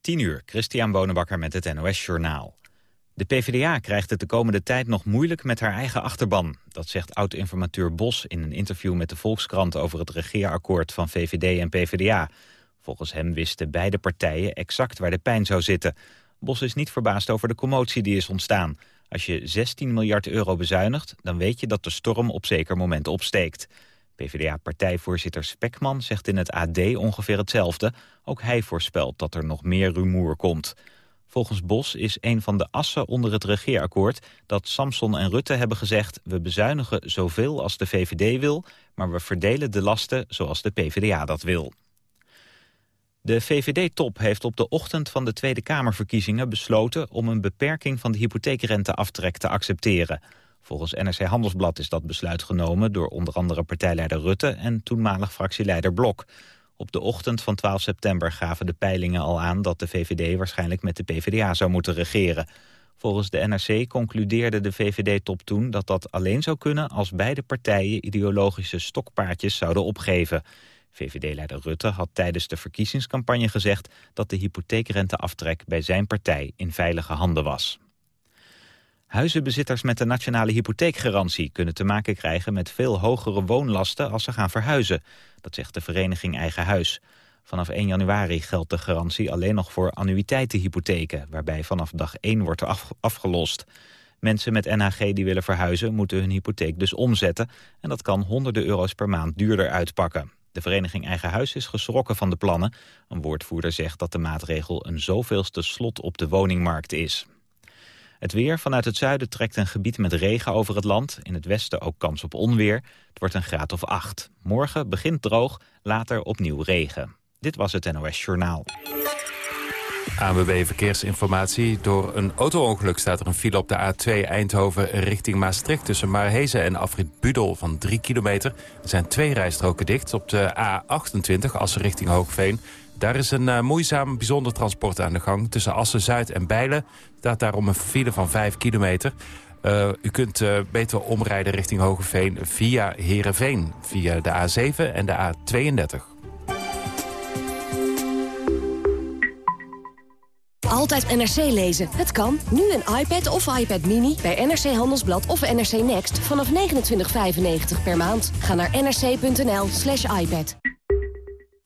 10 uur, Christian Bonenbakker met het NOS Journaal. De PvdA krijgt het de komende tijd nog moeilijk met haar eigen achterban. Dat zegt oud-informateur Bos in een interview met de Volkskrant... over het regeerakkoord van VVD en PvdA. Volgens hem wisten beide partijen exact waar de pijn zou zitten. Bos is niet verbaasd over de commotie die is ontstaan. Als je 16 miljard euro bezuinigt, dan weet je dat de storm op zeker moment opsteekt. PvdA-partijvoorzitter Spekman zegt in het AD ongeveer hetzelfde. Ook hij voorspelt dat er nog meer rumoer komt. Volgens Bos is een van de assen onder het regeerakkoord... dat Samson en Rutte hebben gezegd... we bezuinigen zoveel als de VVD wil... maar we verdelen de lasten zoals de PvdA dat wil. De VVD-top heeft op de ochtend van de Tweede Kamerverkiezingen besloten... om een beperking van de hypotheekrenteaftrek te accepteren... Volgens NRC Handelsblad is dat besluit genomen door onder andere partijleider Rutte en toenmalig fractieleider Blok. Op de ochtend van 12 september gaven de peilingen al aan dat de VVD waarschijnlijk met de PvdA zou moeten regeren. Volgens de NRC concludeerde de VVD-top toen dat dat alleen zou kunnen als beide partijen ideologische stokpaardjes zouden opgeven. VVD-leider Rutte had tijdens de verkiezingscampagne gezegd dat de hypotheekrenteaftrek bij zijn partij in veilige handen was. Huizenbezitters met de nationale hypotheekgarantie kunnen te maken krijgen met veel hogere woonlasten als ze gaan verhuizen. Dat zegt de vereniging Eigen Huis. Vanaf 1 januari geldt de garantie alleen nog voor annuïteitenhypotheken, waarbij vanaf dag 1 wordt afgelost. Mensen met NHG die willen verhuizen moeten hun hypotheek dus omzetten en dat kan honderden euro's per maand duurder uitpakken. De vereniging Eigen Huis is geschrokken van de plannen. Een woordvoerder zegt dat de maatregel een zoveelste slot op de woningmarkt is. Het weer vanuit het zuiden trekt een gebied met regen over het land. In het westen ook kans op onweer. Het wordt een graad of acht. Morgen begint droog, later opnieuw regen. Dit was het NOS Journaal. ANWB Verkeersinformatie. Door een autoongeluk staat er een file op de A2 Eindhoven richting Maastricht... tussen Marhezen en Afrit Budel van 3 kilometer. Er zijn twee rijstroken dicht. Op de A28 Assen richting Hoogveen daar is een uh, moeizaam bijzonder transport aan de gang. Tussen Assen-Zuid en Bijlen staat daarom een file van 5 kilometer. Uh, u kunt uh, beter omrijden richting Hogeveen via Heerenveen. Via de A7 en de A32. Altijd NRC lezen. Het kan. Nu een iPad of iPad Mini bij NRC Handelsblad of NRC Next vanaf 29,95 per maand. Ga naar nrc.nl slash iPad.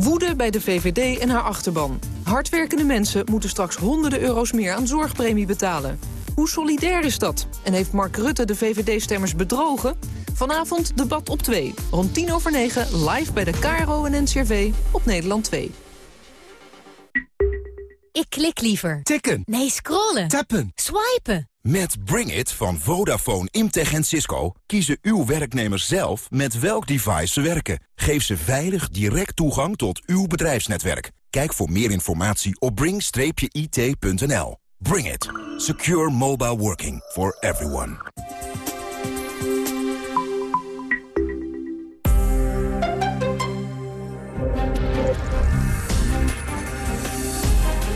Woede bij de VVD en haar achterban. Hardwerkende mensen moeten straks honderden euro's meer aan zorgpremie betalen. Hoe solidair is dat? En heeft Mark Rutte de VVD-stemmers bedrogen? Vanavond Debat op 2. Rond 10 over 9 live bij de KRO en NCRV op Nederland 2. Ik klik liever. Tikken. Nee, scrollen. Tappen. Swipen. Met Bring It van Vodafone, Imtech en Cisco kiezen uw werknemers zelf met welk device ze werken. Geef ze veilig direct toegang tot uw bedrijfsnetwerk. Kijk voor meer informatie op bring-it.nl. Bring It. Secure mobile working for everyone.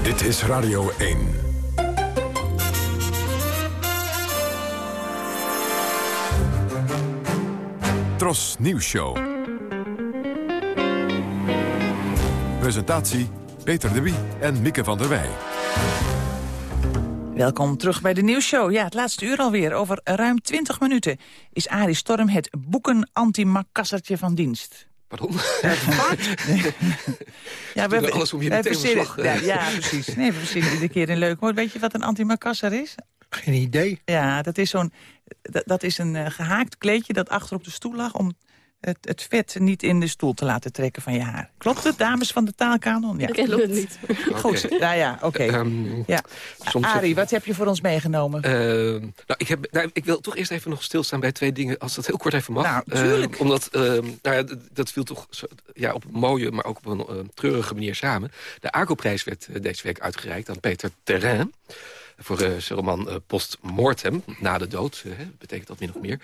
Dit is Radio 1. Tros Nieuws Show. Presentatie Peter de Wie en Mieke van der Wij. Welkom terug bij de nieuwsshow. Ja, het laatste uur alweer. Over ruim 20 minuten is Arie Storm het boeken antimakassertje van dienst. Pardon? ja, we hebben alles om je meteen slag. Ja, ja, precies. Nee, we verzinnen iedere keer een leuk woord. Weet je wat een antimakasser is? Geen idee. Ja, dat is, zo'n, dat, is een uh, gehaakt kleedje dat achter op de stoel lag... om het, het, vet niet in de stoel te laten trekken van je haar. Klopt het, dames van de taalkanon? Ja, ik klopt. het niet. Goed, nou ja, oké. Ehm, ja. Arie, wat heb je voor ons meegenomen? Uh, nou, ik, heb, nou, ik wil toch eerst even nog stilstaan bij twee dingen... als dat heel kort even mag. Nou, natuurlijk. Uh, omdat, ehm, nou ja, dat viel toch ja, op een mooie, maar ook op een treurige manier samen. De ACO-prijs werd deze week uitgereikt aan Peter Terrain voor uh, zijn roman uh, Post Mortem, na de dood, uh, betekent dat min of meer.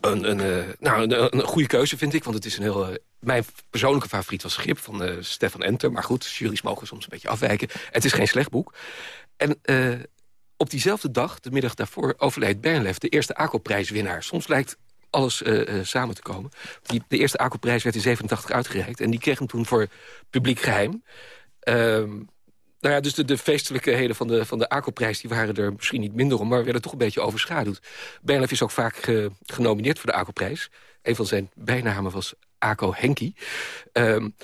Een, een, nou, een, goede keuze, vind ik, want het is een heel... mijn persoonlijke favoriet was Grip van Stefan Enter. Maar goed, jury's mogen soms een beetje afwijken. Het is geen slecht boek. En op diezelfde dag, de middag daarvoor, overleed Bernlef... de eerste ACO-prijswinnaar. Soms lijkt alles samen te komen. Die, de eerste ACO-prijs werd in 87 uitgereikt. En die kreeg hem toen voor publiek geheim. Ehm, nou ja, dus de, de feestelijkheden van de, van de ACO-prijs... die waren er misschien niet minder om, maar werden toch een beetje overschaduwd. Bernlef is ook vaak ge, genomineerd voor de ACO-prijs. Een van zijn bijnamen was ACO Henkie. Um,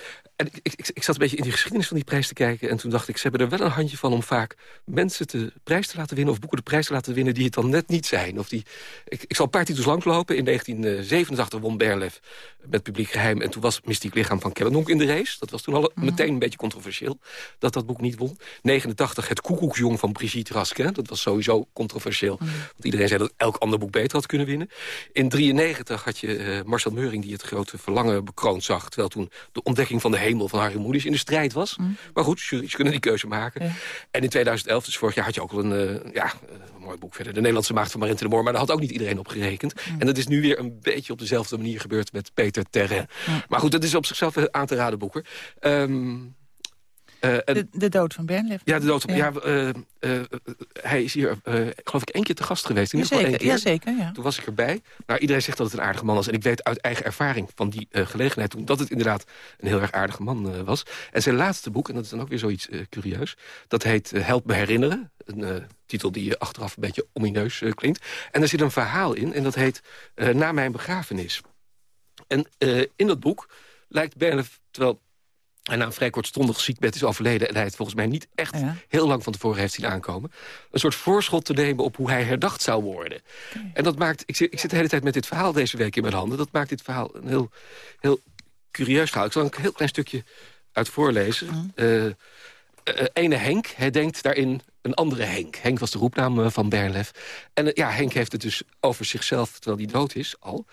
en ik, ik, ik, zat een beetje in die geschiedenis van die prijs te kijken... en toen dacht ik, ze hebben er wel een handje van om vaak mensen de prijs te laten winnen... of boeken de prijs te laten winnen die het dan net niet zijn. Of die, ik, ik zal een paar titels langslopen. In 1987 won Berlef met publiek geheim... en toen was Mystiek Lichaam van Kellenonk in de race. Dat was toen al mhm. meteen een beetje controversieel dat dat boek niet won. 89 Het Koekoeksjong van Brigitte Raskin. Dat was sowieso controversieel. Mhm. Want iedereen zei dat elk ander boek beter had kunnen winnen. In 93 had je uh, Marcel Meuring die het grote verlangen bekroond zag... terwijl toen de ontdekking van de hemel van Harry Moedis in de strijd was. Mm. Maar goed, juries kunnen die keuze maken. En in 2011, dus vorig jaar, had je ook al een, uh, ja, een mooi boek verder. De Nederlandse Maagd van Marente de Moor. Maar daar had ook niet iedereen op gerekend. Mm. En dat is nu weer een beetje op dezelfde manier gebeurd met Peter Terre. Maar goed, dat is op zichzelf aan te raden boeken. Um, uh, de, de, dood van Bernlef. Ja, de dood van... Ja. ja uh, uh, hij is hier, geloof ik, één keer te gast geweest. In zeker, keer. Ja, zeker, ja. Toen was ik erbij. Nou, iedereen zegt dat het een aardige man was. En ik weet uit eigen ervaring van die gelegenheid toen... dat het inderdaad een heel erg aardige man was. En zijn laatste boek, en dat is dan ook weer zoiets curieus... dat heet Help me herinneren. Een titel die achteraf een beetje omineus klinkt. En er zit een verhaal in, en dat heet Na mijn begrafenis. En in dat boek lijkt Bernlef, terwijl en na een vrij kortstondig ziekbed is overleden... en hij het volgens mij niet echt heel lang van tevoren heeft zien aankomen... een soort voorschot te nemen op hoe hij herdacht zou worden. En dat maakt... Ik zit, ik zit de hele tijd met dit verhaal deze week in mijn handen. Dat maakt dit verhaal een heel, heel curieus verhaal. Ik zal een heel klein stukje uit voorlezen. Uh, uh, ene Henk herdenkt daarin een andere Henk. Henk was de roepnaam van Bernlef. En ja, Henk heeft het dus over zichzelf, terwijl hij dood is, al...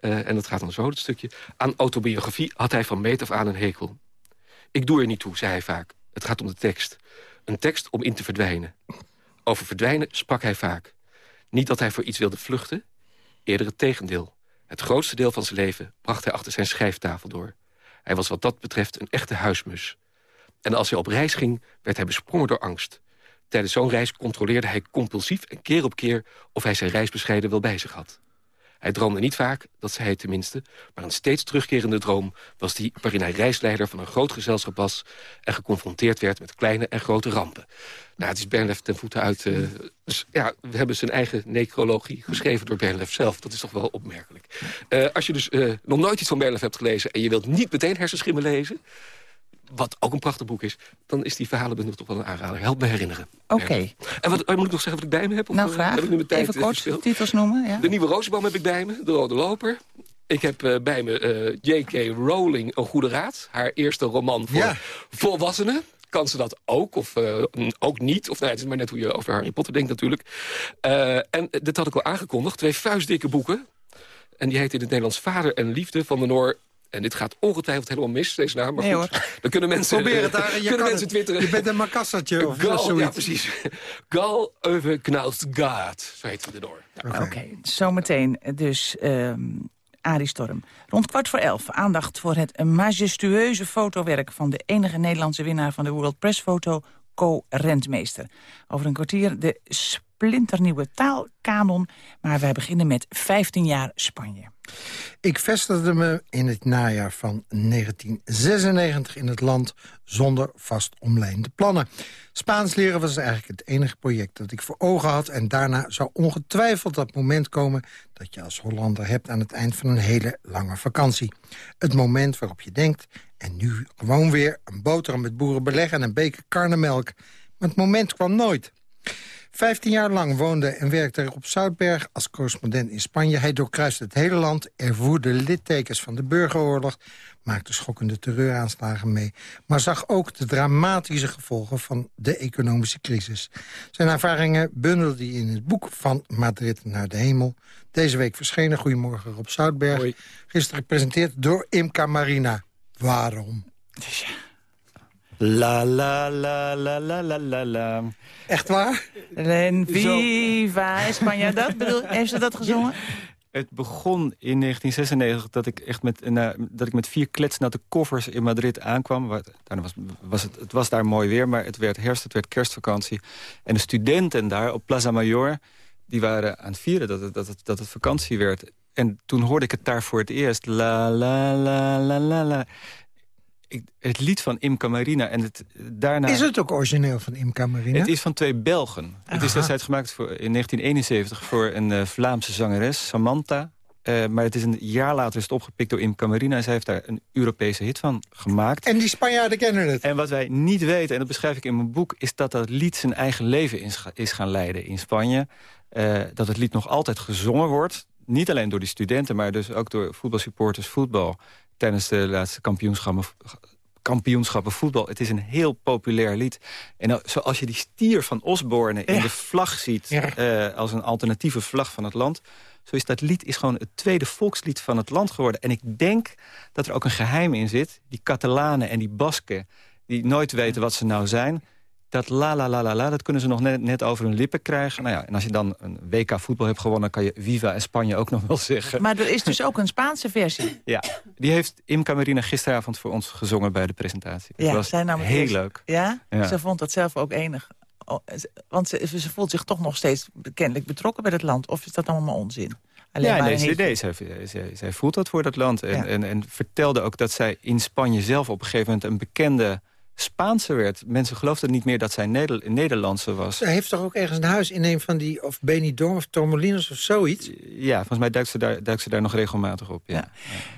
en dat gaat dan zo, het stukje. Aan autobiografie had hij van meet af aan een hekel. Ik doe er niet toe, zei hij vaak. Het gaat om de tekst. Een tekst om in te verdwijnen. Over verdwijnen sprak hij vaak. Niet dat hij voor iets wilde vluchten, eerder het tegendeel. Het grootste deel van zijn leven bracht hij achter zijn schrijftafel door. Hij was wat dat betreft een echte huismus. En als hij op reis ging, werd hij besprongen door angst. Tijdens zo'n reis controleerde hij compulsief en keer op keer... of hij zijn reisbescheiden wel bij zich had. Hij droomde niet vaak, dat zei hij tenminste... maar een steeds terugkerende droom was die waarin hij reisleider van een groot gezelschap was... en geconfronteerd werd met kleine en grote rampen. Nou, het is Bernlef ten voeten uit... Uh, dus ja, we hebben zijn eigen necrologie geschreven door Bernlef zelf. Dat is toch wel opmerkelijk. Uh, als je dus uh, nog nooit iets van Bernlef hebt gelezen... en je wilt niet meteen hersenschimmen lezen wat ook een prachtig boek is... dan is die verhalenbundel toch wel een aanrader. Help me herinneren. Oké. En wat moet ik nog zeggen wat ik bij me heb? Of, nou, graag. Heb ik nu mijn tijd, Even kort titels noemen. Ja. De Nieuwe Rozenboom heb ik bij me. De Rode Loper. Ik heb uh, bij me uh, J.K. Rowling Een Goede Raad. Haar eerste roman voor ja. volwassenen. Kan ze dat ook of uh, ook niet? Of nou, het is maar net hoe je over Harry Potter denkt natuurlijk. en dit had ik al aangekondigd. Twee vuistdikke boeken. En die heet in het Nederlands Vader en Liefde van de Noor en dit gaat ongetwijfeld helemaal mis, deze naam. Maar goed, dan kunnen mensen, Probeer het daar. Je, kunnen mensen twitteren. je bent een makassatje of Gal, Ja, precies. Gal over Knaust Gaat, zo heet het erdoor. Ja. Oké, okay. zometeen dus um, Arie Storm. Rond kwart voor elf aandacht voor het majestueuze fotowerk... van de enige Nederlandse winnaar van de World Press Foto, Co Rentmeester. Over een kwartier de splinternieuwe taalkanon. Maar wij beginnen met 15 jaar Spanje. Ik vestigde me in het najaar van 1996 in het land zonder vast omlijnde plannen. Spaans leren was eigenlijk het enige project dat ik voor ogen had... en daarna zou ongetwijfeld dat moment komen dat je als Hollander hebt... aan het eind van een hele lange vakantie. Het moment waarop je denkt, en nu gewoon weer een boterham met boerenbeleg... en een beker karnemelk. Maar het moment kwam nooit. Vijftien jaar lang woonde en werkte hij op Zoutberg als correspondent in Spanje. Hij doorkruiste het hele land, ervoerde littekens van de burgeroorlog... maakte schokkende terreuraanslagen mee... maar zag ook de dramatische gevolgen van de economische crisis. Zijn ervaringen bundelde hij in het boek Van Madrid naar de Hemel. Deze week verschenen. Goedemorgen Rob Zoutberg. Gisteren gepresenteerd door Imca Marina. Waarom? La la la la la la la la. Echt waar? En viva España, dat bedoel, heeft ze dat gezongen? Het begon in 1996 dat ik, echt met, dat ik met vier kletsnatte koffers in Madrid aankwam. Waar, was, was het, het was daar mooi weer, maar het werd herfst, het werd kerstvakantie. En de studenten daar op Plaza Mayor, die waren aan het vieren dat het, dat het, dat het vakantie werd. En toen hoorde ik het daar voor het eerst. La la la la la la ik, het lied van Imca Marina. En het, daarna... Is het ook origineel van Imca Marina? Het is van twee Belgen. Het is destijds gemaakt voor, in 1971 voor een uh, Vlaamse zangeres, Samantha. Uh, maar het is een jaar later is het opgepikt door Imca Marina. En zij heeft daar een Europese hit van gemaakt. En die Spanjaarden kennen het. En wat wij niet weten, en dat beschrijf ik in mijn boek... is dat dat lied zijn eigen leven is, is gaan leiden in Spanje. Uh, dat het lied nog altijd gezongen wordt. Niet alleen door die studenten, maar dus ook door voetbalsupporters, voetbal tijdens de laatste kampioenschappen, kampioenschappen voetbal. Het is een heel populair lied. En zoals je die stier van Osborne in de vlag ziet... Uh, als een alternatieve vlag van het land... zo is dat lied is gewoon het tweede volkslied van het land geworden. En ik denk dat er ook een geheim in zit. Die Catalanen en die Basken, die nooit weten wat ze nou zijn dat la la la la la, dat kunnen ze nog net, net over hun lippen krijgen. Nou ja, en als je dan een WK voetbal hebt gewonnen... kan je Viva en Spanje ook nog wel zeggen. Maar er is dus ook een Spaanse versie. Ja, die heeft Imca Marina gisteravond voor ons gezongen bij de presentatie. Dat ja, was heel leuk. Ja? Ze vond dat zelf ook enig. Want ze, ze, voelt zich toch nog steeds kennelijk betrokken bij het land. Of is dat allemaal onzin? Alleen ja, nee, nee zij, zij, zij, voelt dat voor dat land. En, en, en vertelde ook dat zij in Spanje zelf op een gegeven moment... een bekende Spaanse werd. Mensen geloofden niet meer dat zij Neder Nederlandse was. Hij heeft toch ook ergens een huis in een van die... of Benidorm of Tormolinos of zoiets? Ja, volgens mij duikt ze daar, duikt ze daar nog regelmatig op. Ja. ja.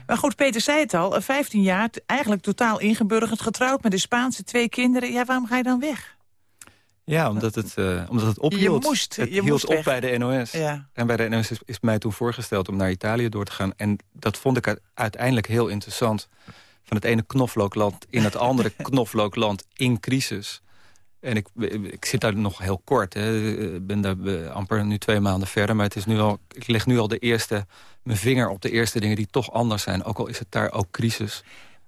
Maar goed, Peter zei het al. 15 jaar, eigenlijk totaal ingeburgerd, getrouwd met de Spaanse twee kinderen. Ja, waarom ga je dan weg? Ja, omdat het, uh, omdat het ophield. Je moest, het je hield moest op bij de NOS. Ja. En bij de NOS is, is mij toen voorgesteld om naar Italië door te gaan. En dat vond ik uiteindelijk heel interessant van het ene knoflookland in het andere knoflookland in crisis. En ik, ik zit daar nog heel kort. Ik ben daar amper nu twee maanden verder. Maar het is nu al, ik leg nu al de eerste, mijn vinger op de eerste dingen die toch anders zijn. Ook al is het daar ook crisis.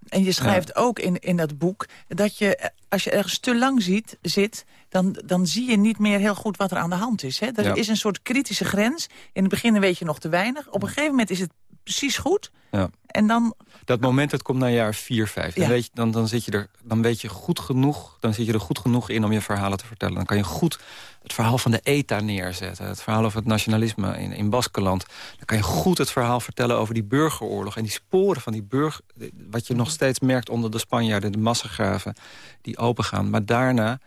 En je schrijft ook in, in dat boek dat je, als je ergens te lang ziet, zit... Dan, dan zie je niet meer heel goed wat er aan de hand is. Hè? Er is een soort kritische grens. In het begin weet je nog te weinig. Op een gegeven moment is het precies goed. Ja. En dan... Dat moment, dat komt na jaar 4, 5. Dan, weet je, dan, dan, zit je er, dan weet je goed genoeg, dan zit je er goed genoeg in om je verhalen te vertellen. Dan kan je goed het verhaal van de ETA neerzetten. Het verhaal over het nationalisme in, in Baskeland. Dan kan je goed het verhaal vertellen over die burgeroorlog. En die sporen van die burger... Wat je nog steeds merkt onder de Spanjaarden, de massagraven die opengaan. Maar daarna...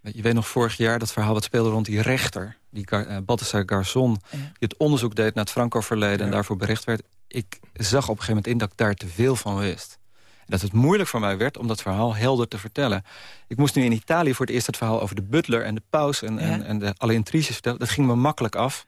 Je weet nog vorig jaar dat verhaal wat speelde rond die rechter... die uh, Balthasar Garzon, die het onderzoek deed naar het Franco-verleden... en daarvoor bericht werd. Ik zag op een gegeven moment in dat ik daar te veel van wist. En dat het moeilijk voor mij werd om dat verhaal helder te vertellen. Ik moest nu in Italië voor het eerst het verhaal over de butler en de paus... en, en, en de, alle intriges vertellen. Dat ging me makkelijk af.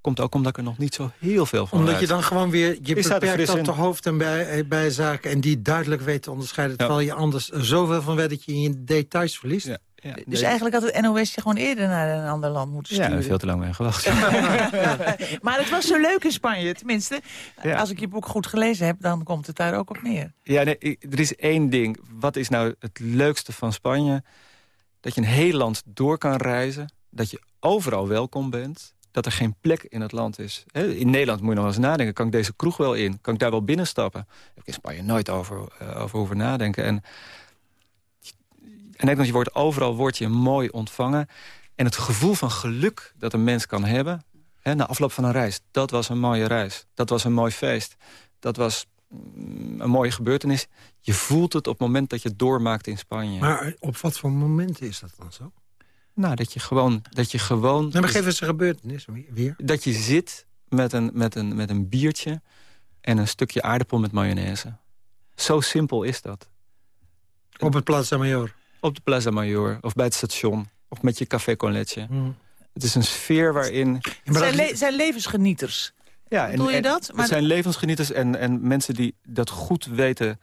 Komt ook omdat ik er nog niet zo heel veel van Omdat je dan gewoon weer... je beperkt op de hoofd en bij, bij zaken... en die duidelijk weet te onderscheiden... terwijl je anders zoveel van weet dat je in je details verliest. Ja. Dus nee. eigenlijk had het NOS je gewoon eerder naar een ander land moeten sturen. Ja, veel te lang mee gewacht. maar het was zo leuk in Spanje, tenminste. Ja. Als ik je boek goed gelezen heb, dan komt het daar ook op neer. Ja, nee, er is één ding. Wat is nou het leukste van Spanje? Dat je een heel land door kan reizen. Dat je overal welkom bent. Dat er geen plek in het land is. In Nederland moet je nog eens nadenken. Kan ik deze kroeg wel in? Kan ik daar wel binnenstappen? Daar heb ik in Spanje nooit over, uh, over hoeven nadenken. En in Nederland je wordt overal wordt je mooi ontvangen. En het gevoel van geluk dat een mens kan hebben... Hè, na afloop van een reis, dat was een mooie reis. Dat was een mooi feest. Dat was mm, een mooie gebeurtenis. Je voelt het op het moment dat je het doormaakt in Spanje. Maar op wat voor momenten is dat dan zo? Nou, dat je gewoon... Dat je gewoon nou, maar geef eens een gebeurtenis weer. Dat je zit met een, met, een, met een biertje en een stukje aardappel met mayonaise. Zo simpel is dat. Op het Plaza Mayor? Op de Plaza Mayor of bij het station. Of met je café con leche. Mm. Het is een sfeer waarin... Zijn, le zijn levensgenieters. Ja, en, Doe je dat? Maar het zijn levensgenieters en, en mensen die dat goed weten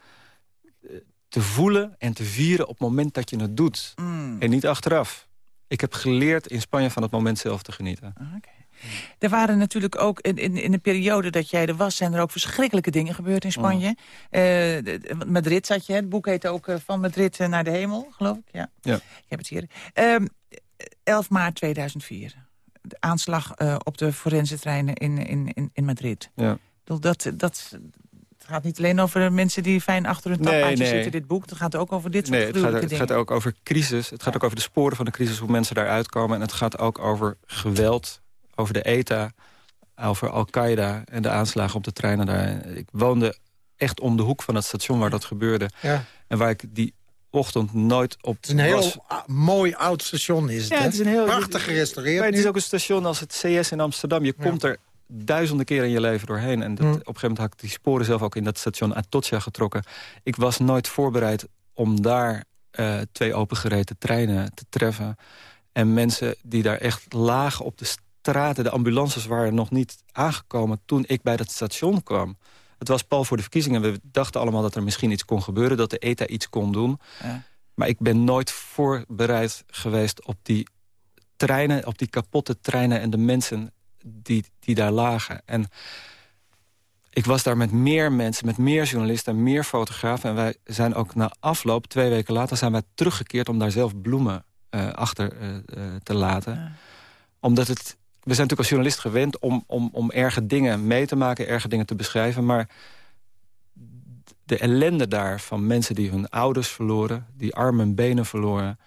te voelen en te vieren op het moment dat je het doet. Mm. En niet achteraf. Ik heb geleerd in Spanje van het moment zelf te genieten. Okay. Er waren natuurlijk ook in, in, in de periode dat jij er was... zijn er ook verschrikkelijke dingen gebeurd in Spanje. De- Madrid zat je, het boek heet ook eh, Van Madrid eh, naar de hemel, geloof ik. Ja, Ja. ik heb het hier. Ehm 11 maart 2004. De aanslag op de forensentreinen in, in, in, in Madrid. Ja. Dat, dat, het gaat niet alleen over mensen die fijn achter hun Nee, nee. zitten, dit boek. Het gaat ook over dit soort Nee, het gaat, gruwelijke het dingen. gaat ook over crisis. Het gaat ook over de sporen van de crisis, hoe mensen daaruit komen. En het gaat ook over geweld, over de ETA, over Al-Qaeda... en de aanslagen op de treinen daar. Ik woonde echt om de hoek van het station waar dat gebeurde. Ja. En waar ik die ochtend nooit op Het is een heel was. mooi oud station is het, Ja, hè? het is een heel... Prachtig gerestaureerd Maar het is ook een station als het CS in Amsterdam. Je komt er duizenden keren in je leven doorheen. En dat, Mm. op een gegeven moment had ik die sporen zelf ook in dat station Atocha getrokken. Ik was nooit voorbereid om daar eh, twee opengereden treinen te treffen. En mensen die daar echt lagen op de straten. De ambulances waren nog niet aangekomen toen ik bij dat station kwam. Het was pal voor de verkiezingen. We dachten allemaal dat er misschien iets kon gebeuren. Dat de ETA iets kon doen. Ja. Maar ik ben nooit voorbereid geweest op die treinen, op die kapotte treinen en de mensen die, die daar lagen. En ik was daar met meer mensen, met meer journalisten en meer fotografen. En wij zijn ook na afloop, twee weken later, zijn wij teruggekeerd om daar zelf bloemen eh, achter eh, eh, te laten. Omdat het. We zijn natuurlijk als journalist gewend om, om, om erge dingen mee te maken, erge dingen te beschrijven. Maar de ellende daar van mensen die hun ouders verloren... die armen en benen verloren...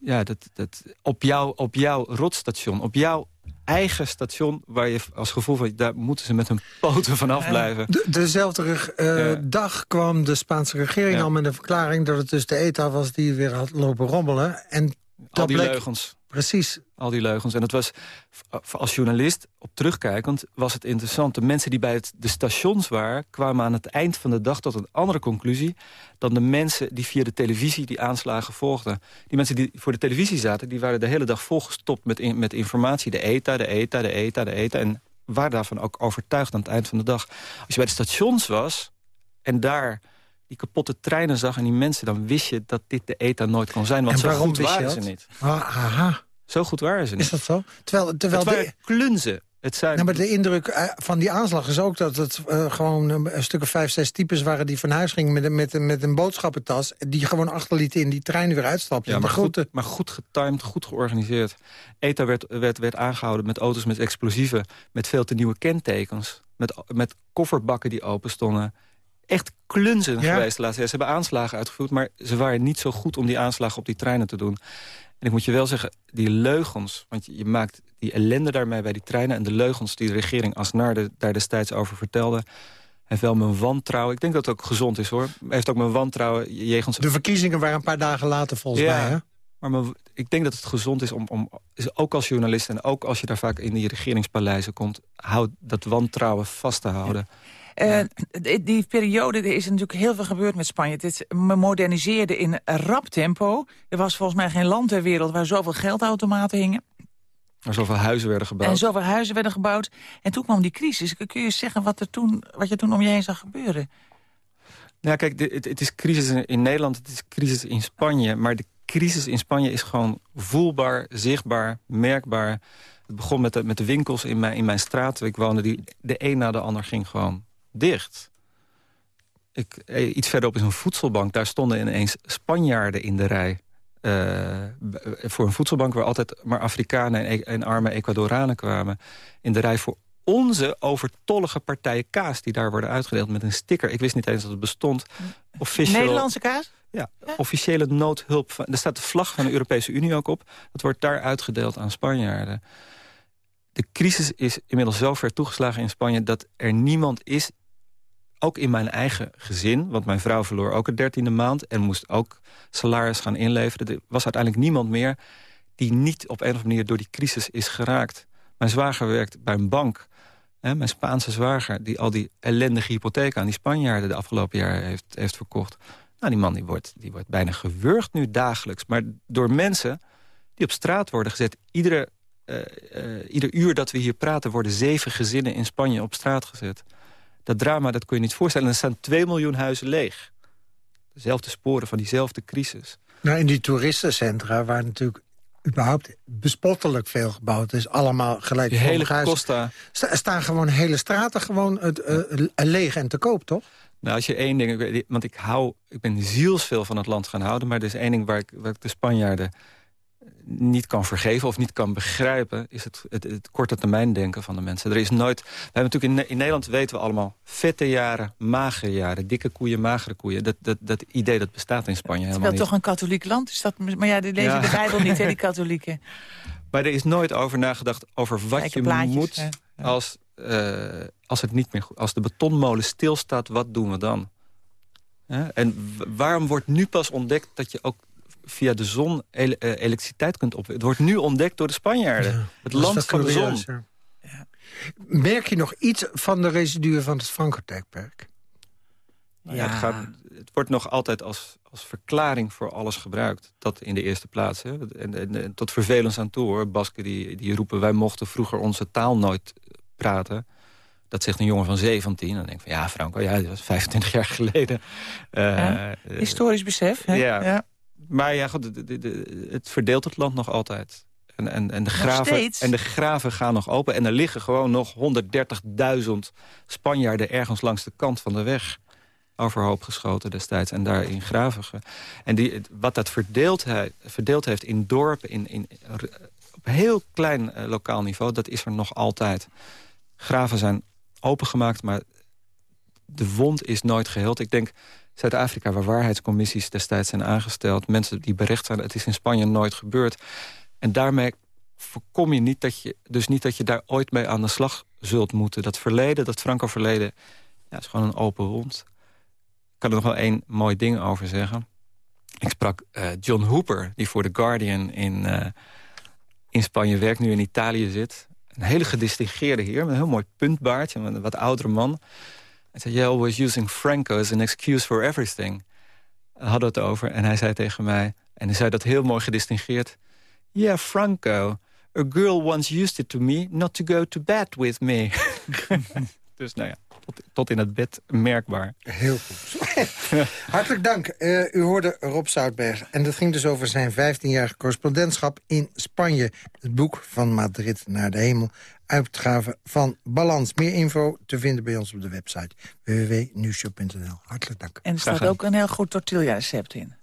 ja, dat, dat, op, jou, op jouw rotstation, op jouw eigen station... waar je als gevoel van, daar moeten ze met hun poten vanaf blijven. De, dezelfde eh, Ja. dag kwam de Spaanse regering Ja. al met een verklaring... dat het dus de ETA was die weer had lopen rommelen. En Al dat die bleek leugens. Precies... Al die leugens. En het was, v- als journalist, op terugkijkend, was het interessant. De mensen die bij het, de stations waren... kwamen aan het eind van de dag tot een andere conclusie... dan de mensen die via de televisie die aanslagen volgden. Die mensen die voor de televisie zaten... die waren de hele dag volgestopt met, in- met informatie. De ETA, de ETA, de ETA, de ETA. En waren daarvan ook overtuigd aan het eind van de dag. Als je bij de stations was en daar die kapotte treinen zag... en die mensen, dan wist je dat dit de ETA nooit kon zijn. Want en zo waarom goed wist je waren dat? ze niet. Ah, aha. Zo goed waren ze niet. Is dat zo? Terwijl, terwijl het de, klunzen. Het zijn... nou, maar de indruk eh, van die aanslag is ook dat het eh, gewoon een, een stuk of vijf, zes types waren... die van huis gingen met, een- met, met een boodschappentas... die gewoon achterlieten in die trein weer uitstapten. Ja, maar goed, maar goed getimed, goed georganiseerd. ETA werd, werd, werd aangehouden met auto's met explosieven... met veel te nieuwe kentekens. Met, met kofferbakken die open stonden. Echt klunzen Ja. geweest de laatste. Ze hebben aanslagen uitgevoerd... maar ze waren niet zo goed om die aanslagen op die treinen te doen. En ik moet je wel zeggen, die leugens... want je, je maakt die ellende daarmee bij die treinen... en de leugens die de regering Aznar de, daar destijds over vertelde... heeft wel mijn wantrouwen... ik denk dat het ook gezond is, hoor. Heeft ook mijn wantrouwen jegens De verkiezingen waren een paar dagen later volgens Ja. mij, hè? maar mijn- ik denk dat het gezond is om, om ook als journalist... en ook als je daar vaak in die regeringspaleizen komt... houd dat wantrouwen vast te houden. Eh, die, die periode er is natuurlijk heel veel gebeurd met Spanje. Het is moderniseerde in rap tempo. Er was volgens mij geen land ter wereld waar zoveel geldautomaten hingen. Er zoveel huizen werden gebouwd. En zoveel huizen werden gebouwd. En toen kwam die crisis. Kun je zeggen wat, er toen, wat je toen om je heen zag gebeuren? Nou, kijk, de- het, het is crisis in, Nederland, het is crisis in Spanje. Maar de crisis in Spanje is gewoon voelbaar, zichtbaar, merkbaar. Het begon met de, met de winkels in mijn, in mijn straat waar ik woonde. Die, de een na de ander ging gewoon dicht. Ik, eh, iets verderop is een voedselbank. Daar stonden ineens Spanjaarden in de rij. eh, voor een voedselbank waar altijd maar Afrikanen en, en arme Ecuadoranen kwamen. In de rij voor onze overtollige partijen kaas die daar worden uitgedeeld met een sticker. Ik wist niet eens dat het bestond. Official, Nederlandse kaas? Ja, officiële noodhulp. Van, er staat de vlag van de Europese Unie ook op. Dat wordt daar uitgedeeld aan Spanjaarden. De crisis is inmiddels zo ver toegeslagen in Spanje... dat er niemand is, ook in mijn eigen gezin... want mijn vrouw verloor ook een dertiende maand... en moest ook salaris gaan inleveren. Er was uiteindelijk niemand meer die niet op een of andere manier... door die crisis is geraakt. Mijn zwager werkt bij een bank... Hè, mijn Spaanse zwager, die al die ellendige hypotheken aan die Spanjaarden de afgelopen jaren heeft, heeft verkocht. Nou, die man die wordt, die wordt bijna gewurgd nu dagelijks. Maar door mensen die op straat worden gezet. Iedere, eh, eh, ieder uur dat we hier praten worden zeven gezinnen in Spanje op straat gezet. Dat drama, dat kun je niet voorstellen. En er staan 2 miljoen huizen leeg. Dezelfde sporen van diezelfde crisis. Nou, in die toeristencentra waar natuurlijk überhaupt bespottelijk veel gebouwd. Het is allemaal gelijk Die hele Costa... Er staan gewoon hele straten gewoon uh, leeg en te koop, toch? Nou, als je één ding... Want ik, hou, ik ben zielsveel van het land gaan houden... maar er is één ding waar ik, waar ik de Spanjaarden niet kan vergeven of niet kan begrijpen... is het, het, het, korte termijn denken van de mensen. Er is nooit... We hebben natuurlijk in, in Nederland weten we allemaal... vette jaren, magere jaren, dikke koeien, magere koeien. Dat, dat, dat idee dat bestaat in Spanje helemaal niet. Het is wel toch een katholiek land? Is dat, maar ja, die lezen de Bijbel niet, hè, die katholieken. Maar er is nooit over nagedacht over wat je moet... Als, uh, als, het niet meer als de betonmolen stilstaat, wat doen we dan? En waarom wordt nu pas ontdekt dat je ook via de zon ele uh, elektriciteit kunt opwekken. Het wordt nu ontdekt door de Spanjaarden. het land van de zon. Ja. Merk je nog iets van de residuen van het Franco-tijdperk? Ja, het, gaat, het, wordt nog altijd als, als verklaring voor alles gebruikt. Dat in de eerste plaats. Hè. En, en, en, tot vervelens aan toe hoor. Basken die, die roepen, wij mochten vroeger onze taal nooit praten. Dat zegt een jongen van 17. Dan denk ik van, ja Franco, ja, dat was 25 jaar geleden. Uh, ja, historisch besef. Hè? Ja. ja maar ja, goed, het verdeelt het land nog altijd. En, en, en, de graven, en de graven gaan nog open. En er liggen gewoon nog 130.000 Spanjaarden ergens langs de kant van de weg overhoop geschoten destijds en daarin graven. En die, wat dat verdeeld, he, verdeeld heeft in dorpen, in, in, op heel klein uh, lokaal niveau, dat is er nog altijd. Graven zijn opengemaakt, maar de wond is nooit geheeld. Ik denk, Zuid-Afrika, waar waarheidscommissies destijds zijn aangesteld... mensen die berecht zijn, het is in Spanje nooit gebeurd. En daarmee voorkom je niet dat je, dus niet dat je daar ooit mee aan de slag zult moeten. Dat verleden, dat Franco-verleden, ja, is gewoon een open wond. Ik kan er nog wel één mooi ding over zeggen. Ik sprak uh, John Hooper, die voor The Guardian in, uh, in Spanje werkt... nu in Italië zit. Een hele gedistingeerde heer, met een heel mooi puntbaardje... een wat oudere man. Hij zei, you're always using Franco as an excuse for everything. Hadden het over en hij zei tegen mij... en hij zei dat heel mooi gedistingeerd... Yeah, Franco, a girl once used it to me not to go to bed with me. dus nou ja, tot, tot, in het bed merkbaar. Heel goed. Hartelijk dank. Uh, u hoorde Rob Zoutberg. En dat ging dus over zijn 15-jarige correspondentschap in Spanje. Het boek van Madrid naar de hemel uitgave van Balans. Meer info te vinden bij ons op de website www.newshow.nl. Hartelijk dank. En er staat ook een heel goed tortilla-recept in.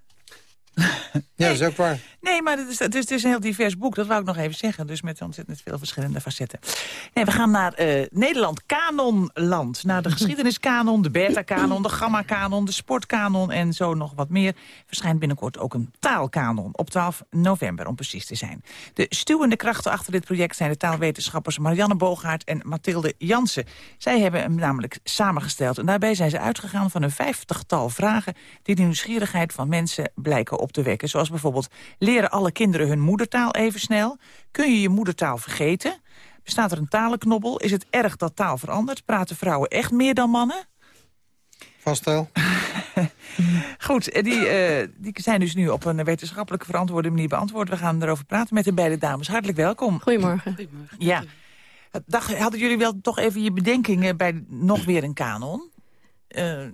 Ja, dat is ook waar. Nee, maar het is, het, is, het is een heel divers boek. Dat wou ik nog even zeggen. Dus met ontzettend veel verschillende facetten. Nee, we gaan naar uh, Nederland, kanonland. Naar de geschiedeniskanon, de beta-kanon, de gamma-kanon... de sportkanon en zo nog wat meer. Verschijnt binnenkort ook een taalkanon. Op 12 november, om precies te zijn. De stuwende krachten achter dit project zijn de taalwetenschappers... Marianne Bogaert en Mathilde Jansen. Zij hebben hem namelijk samengesteld. En daarbij zijn ze uitgegaan van een vijftigtal vragen... die de nieuwsgierigheid van mensen blijken op te wekken. Zoals bijvoorbeeld Leren alle kinderen hun moedertaal even snel? Kun je je moedertaal vergeten? Bestaat er een talenknobbel? Is het erg dat taal verandert? Praten vrouwen echt meer dan mannen? Vaststel. Goed, eh, die, uh, die zijn dus nu op een wetenschappelijke verantwoorde manier beantwoord. We gaan erover praten met de beide dames. Hartelijk welkom. Goedemorgen. Goedemorgen. Ja. Dag, hadden jullie wel toch even je bedenkingen bij nog weer een kanon? Uh,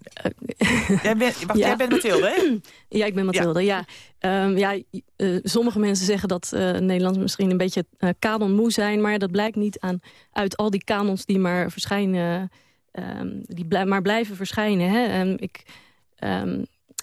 jij, bent, wacht, ja. jij bent Mathilde, hè? Ja, ik ben Mathilde, ja. Ja, um, ja uh, sommige mensen zeggen dat uh, Nederlanders misschien een beetje kanonmoe zijn... maar dat blijkt niet aan, uit al die kanons die maar verschijnen... Um, die blij, maar blijven verschijnen. Hè? Um, ik,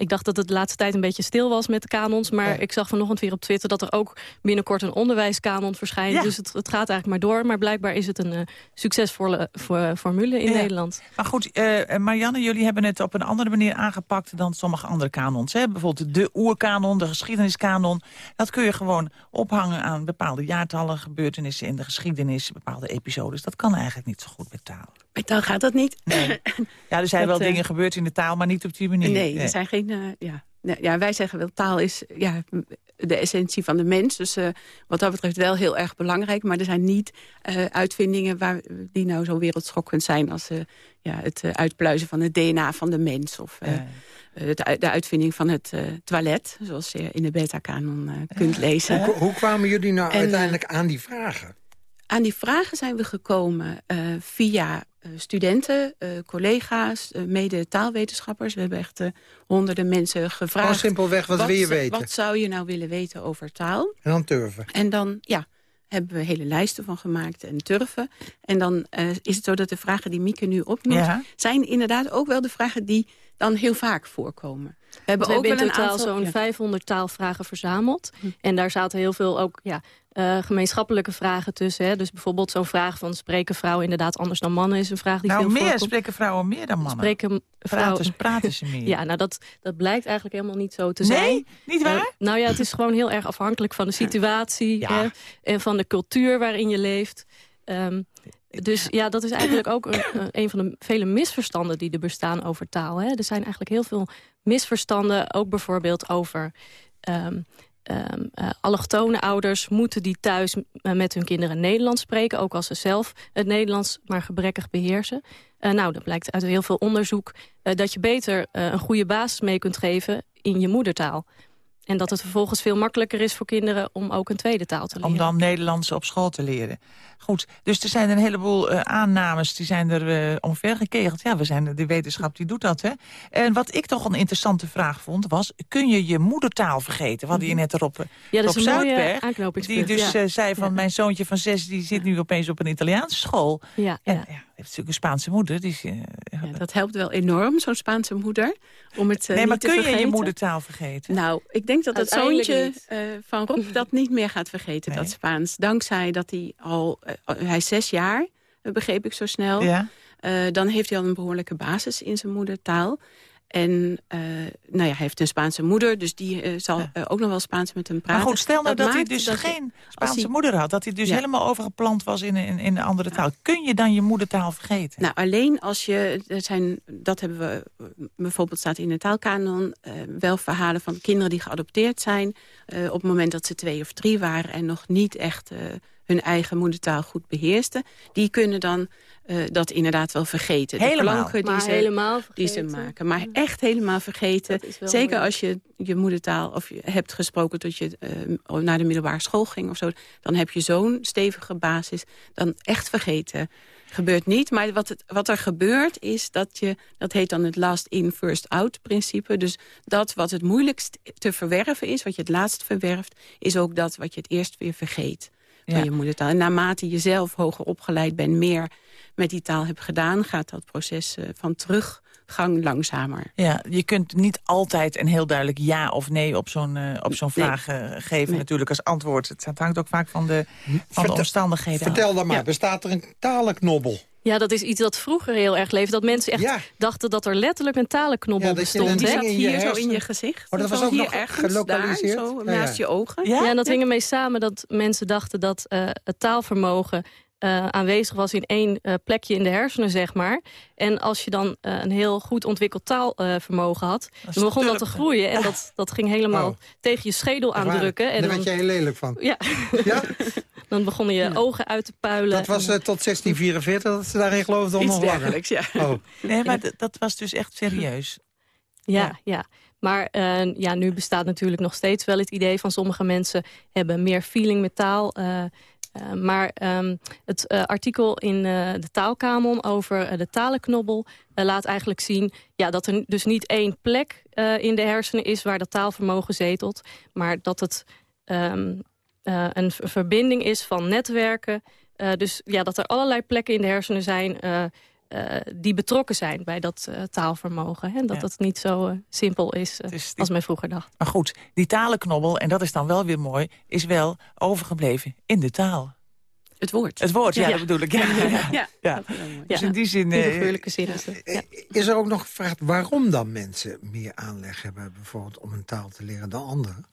ik dacht dat het de laatste tijd een beetje stil was met de kanons. Maar ja. ik zag vanochtend weer op Twitter dat er ook binnenkort een onderwijskanon verschijnt. Ja. Dus het, het, gaat eigenlijk maar door. Maar blijkbaar is het een uh, succesvolle voor, formule in ja. Nederland. Maar goed, uh, Marianne, jullie hebben het op een andere manier aangepakt dan sommige andere kanons. Hè? Bijvoorbeeld de oerkanon, de geschiedeniskanon. Dat kun je gewoon ophangen aan bepaalde jaartallen, gebeurtenissen in de geschiedenis, bepaalde episodes. Dat kan eigenlijk niet zo goed met. Met taal gaat dat niet. Nee. Ja, er zijn dat, wel dingen gebeurd in de taal, maar niet op die manier. Nee, er zijn geen... Uh, ja. ja, wij zeggen wel, taal is ja, de essentie van de mens. Dus uh, wat dat betreft wel heel erg belangrijk. Maar er zijn niet uh, uitvindingen waar, die nou zo wereldschokkend zijn... als ja, het uitpluizen van het DNA van de mens. Of het, de uitvinding van het toilet, zoals je in de beta-kanon kunt lezen. Hoe, hoe, kwamen jullie nou en, uiteindelijk aan die vragen? Aan die vragen zijn we gekomen via eh, studenten, eh, collega's, uh, mede taalwetenschappers. We hebben echt honderden mensen gevraagd. Gewoon simpelweg, wat, wil je weten? Wat zou je nou willen weten over taal? En dan turven. En dan, ja, hebben we hele lijsten van gemaakt en turven. En dan is het zo dat de vragen die Mieke nu opnoemt... zijn inderdaad ook wel de vragen die dan heel vaak voorkomen. We hebben ook in totaal zo'n 500 taalvragen verzameld. Hm. En daar zaten heel veel ook ja, uh, gemeenschappelijke vragen tussen. Hè. Dus bijvoorbeeld zo'n vraag van spreken vrouwen inderdaad anders dan mannen... is een vraag die nou, veel meer, voorkomt. spreken vrouwen meer dan mannen? Spreken vrouwen... praten, praten ze meer? ja, nou dat, dat blijkt eigenlijk helemaal niet zo te zijn. Nee, niet waar? Uh, nou ja, het is gewoon heel erg afhankelijk van de situatie... Ja. Hè, en van de cultuur waarin je leeft... Um, dus ja, dat is eigenlijk ook een, een, van de vele misverstanden die er bestaan over taal. Hè. Er zijn eigenlijk heel veel misverstanden, ook bijvoorbeeld over... Um, um, uh, allochtone ouders moeten die thuis met hun kinderen Nederlands spreken... ook als ze zelf het Nederlands maar gebrekkig beheersen. Nou, dat blijkt uit heel veel onderzoek... Dat je beter een goede basis mee kunt geven in je moedertaal. En dat het vervolgens veel makkelijker is voor kinderen om ook een tweede taal te leren. Om dan Nederlands op school te leren. Goed, dus er zijn een heleboel uh, aannames, die zijn er uh, omvergekegeld. Ja, we zijn de wetenschap die doet dat, hè. En wat ik toch een interessante vraag vond, was... kun je je moedertaal vergeten? We hadden je net erop, ja, dat op is een Zuidberg. Die dus ja. uh, zei van, ja. mijn zoontje van zes... die zit nu opeens op een Italiaanse school. Ja, en, ja. ja heeft natuurlijk een Spaanse moeder. Die is, ja, dat helpt wel enorm, zo'n Spaanse moeder. Om het, nee, maar kun je je moedertaal vergeten? Nou, ik denk dat het zoontje uh, van Rob dat niet meer gaat vergeten, nee. dat Spaans. Dankzij dat hij al... Uh, hij is zes jaar, begreep ik zo snel. Ja. Uh, dan heeft hij al een behoorlijke basis in zijn moedertaal. En uh, nou ja, hij heeft een Spaanse moeder, dus die uh, zal ja. ook nog wel Spaans met hem praten. Maar goed, stel nou dat, dat hij dus dat geen Spaanse hij... moeder had. Dat hij dus ja. helemaal overgeplant was in, in, in een andere taal. Kun je dan je moedertaal vergeten? Nou, alleen als je... Er zijn, dat hebben we... Bijvoorbeeld staat in de taalkanon wel verhalen van kinderen die geadopteerd zijn... op het moment dat ze twee of drie waren en nog niet echt hun eigen moedertaal goed beheersten. Die kunnen dan uh, dat inderdaad wel vergeten. Helemaal. De klanken die ze, helemaal die ze maken. Maar echt helemaal vergeten. Zeker moeilijk. als je je moedertaal of je hebt gesproken tot je uh, naar de middelbare school ging of zo. Dan heb je zo'n stevige basis. Dan echt vergeten. Gebeurt niet, maar wat, het, wat er gebeurt is dat je... dat heet dan het last in, first out principe. Dus dat wat het moeilijkst te verwerven is, wat je het laatst verwerft... is ook dat wat je het eerst weer vergeet van ja. je moedertaal. En naarmate je zelf hoger opgeleid bent, meer met die taal hebt gedaan... gaat dat proces uh, van teruggang langzamer. Ja, je kunt niet altijd een heel duidelijk ja of nee op zo'n uh, op zo'n nee. vraag uh, geven nee. natuurlijk als antwoord. Het hangt ook vaak van de, van Vertel, de omstandigheden Vertel dan maar, ja. bestaat er een talenknobbel? Ja, dat is iets dat vroeger heel erg leefde. Dat mensen echt ja. dachten dat er letterlijk een talenknobbel ja, bestond. Die hè? zat hier zo in je gezicht. Oh, dat was ook hier nog ergens, gelokaliseerd? Daar, zo, ja, naast je ogen. Ja, en dat hing ermee samen dat mensen dachten dat uh, het taalvermogen... Uh, aanwezig was in één uh, plekje in de hersenen, zeg maar. En als je dan uh, een heel goed ontwikkeld taalvermogen had... dan begon dat te groeien. En dat, dat ging helemaal oh. tegen je schedel aandrukken. En daar werd je heel lelijk van. Ja. ja? dan begonnen je ogen uit te puilen. Dat was tot 1644 dat ze daarin geloofden om nog langer. ja. Oh. Nee, maar dat was dus echt serieus. Ja, ja. ja. Maar uh, ja, nu bestaat natuurlijk nog steeds wel het idee van sommige mensen... hebben meer feeling met taal... Uh, uh, maar um, het uh, artikel in uh, de taalkanon over de talenknobbel laat eigenlijk zien ja, dat er dus niet één plek in de hersenen is waar dat taalvermogen zetelt, maar dat het um, een verbinding is van netwerken. dus ja, dat er allerlei plekken in de hersenen zijn die betrokken zijn bij dat uh, taalvermogen. En dat ja. dat niet zo uh, simpel is dus die... als men vroeger dacht. Maar goed, die talenknobbel, en dat is dan wel weer mooi... is wel overgebleven in de taal. Het woord. Het woord, ja, ja. dat bedoel ik. Ja, ja. ja. ja. Dus in die zin... In de geurlijke zin is het. Is er ook nog gevraagd waarom dan mensen meer aanleg hebben... bijvoorbeeld om een taal te leren dan anderen?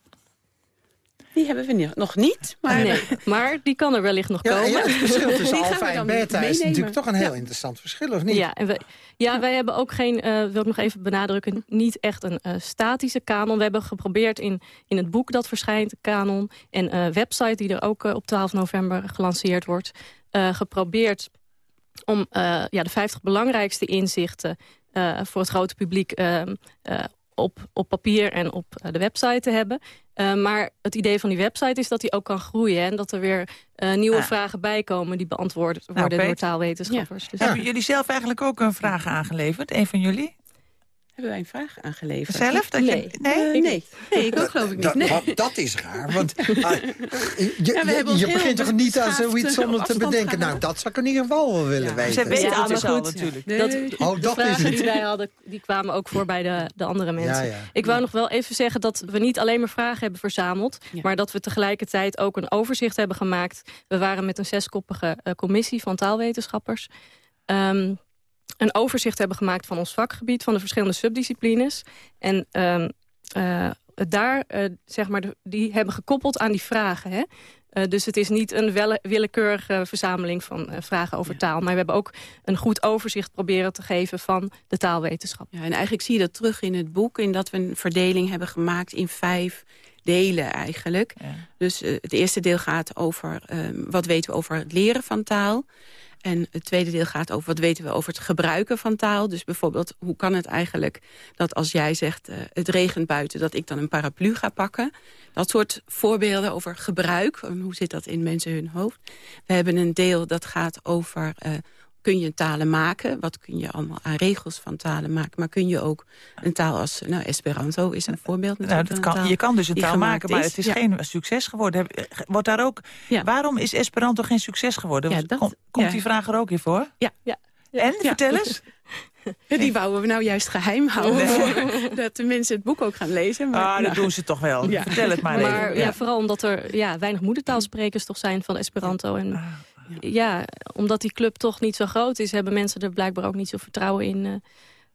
Die hebben we nog niet. Maar, nee, maar die kan er wellicht nog ja, komen. Ja, het verschil tussen alfa en beta is natuurlijk toch een heel ja. interessant verschil, of niet? Ja, en we, ja wij hebben ook geen, uh, wil ik nog even benadrukken... niet echt een uh, statische kanon. We hebben geprobeerd in, in het boek dat verschijnt, kanon... en een uh, website die er ook op 12 november gelanceerd wordt... geprobeerd om ja, de 50 belangrijkste inzichten... voor het grote publiek op, op papier en op eh, de website te hebben. Uh, maar het idee van die website is dat die ook kan groeien. En dat er weer uh, nieuwe ah. vragen bijkomen die beantwoord nou, worden door taalwetenschappers. Ja. Dus Hebben jullie zelf eigenlijk ook een vraag aangeleverd? Een van jullie? Hebben wij een vraag aangeleverd? Zelf? Dat nee. Je, nee? Uh, nee. nee, ik ook geloof ik niet. Nee. Dat, dat, is raar, want uh, je, ja, je begint toch niet aan zoiets zonder te bedenken. Nou, dat zou ik in ieder geval wel willen ja, weten. Ze weten ja, alles al natuurlijk. Nee. Dat, oh, dat de vragen is die wij hadden, die kwamen ook voor bij de, de andere mensen. Ik wou nog wel even zeggen dat we niet alleen maar vragen hebben verzameld... maar dat we tegelijkertijd ook een overzicht hebben gemaakt. We waren met een zeskoppige uh, commissie van taalwetenschappers... Um, een overzicht hebben gemaakt van ons vakgebied... van de verschillende subdisciplines. En um, uh, daar, uh, zeg maar, die hebben gekoppeld aan die vragen. Hè? Uh, dus het is niet een willekeurige verzameling van vragen over ja. taal. Maar we hebben ook een goed overzicht proberen te geven van de taalwetenschap. Ja, en eigenlijk zie je dat terug in het boek... in dat we een verdeling hebben gemaakt in vijf delen eigenlijk. Ja. Dus het eerste deel gaat over um, wat weten we over het leren van taal... En het tweede deel gaat over wat weten we over het gebruiken van taal. Dus bijvoorbeeld, hoe kan het eigenlijk dat als jij zegt... Uh, het regent buiten, dat ik dan een paraplu ga pakken? Dat soort voorbeelden over gebruik. Hoe zit dat in mensen hun hoofd? We hebben een deel dat gaat over... Uh, kun je talen maken? Wat kun je allemaal aan regels van talen maken? Maar kun je ook een taal als... Nou, Esperanto is een voorbeeld. Nou, dat kan, je kan dus een taal maken, maar het is ja. geen succes geworden. Wordt daar ook, ja. Waarom is Esperanto geen succes geworden? Ja, dat, Kom, komt die vraag er ook hier voor? Ja. ja. En, vertel eens. Die wouden we nou juist geheim houden. Nee. dat de mensen het boek ook gaan lezen. Maar, ah, dat nou. doen ze toch wel. Vertel het maar, maar even. Ja, vooral omdat er ja, weinig moedertaalsprekers toch zijn van Esperanto. En ah ja, omdat die club toch niet zo groot is... hebben mensen er blijkbaar ook niet zo vertrouwen in... Uh,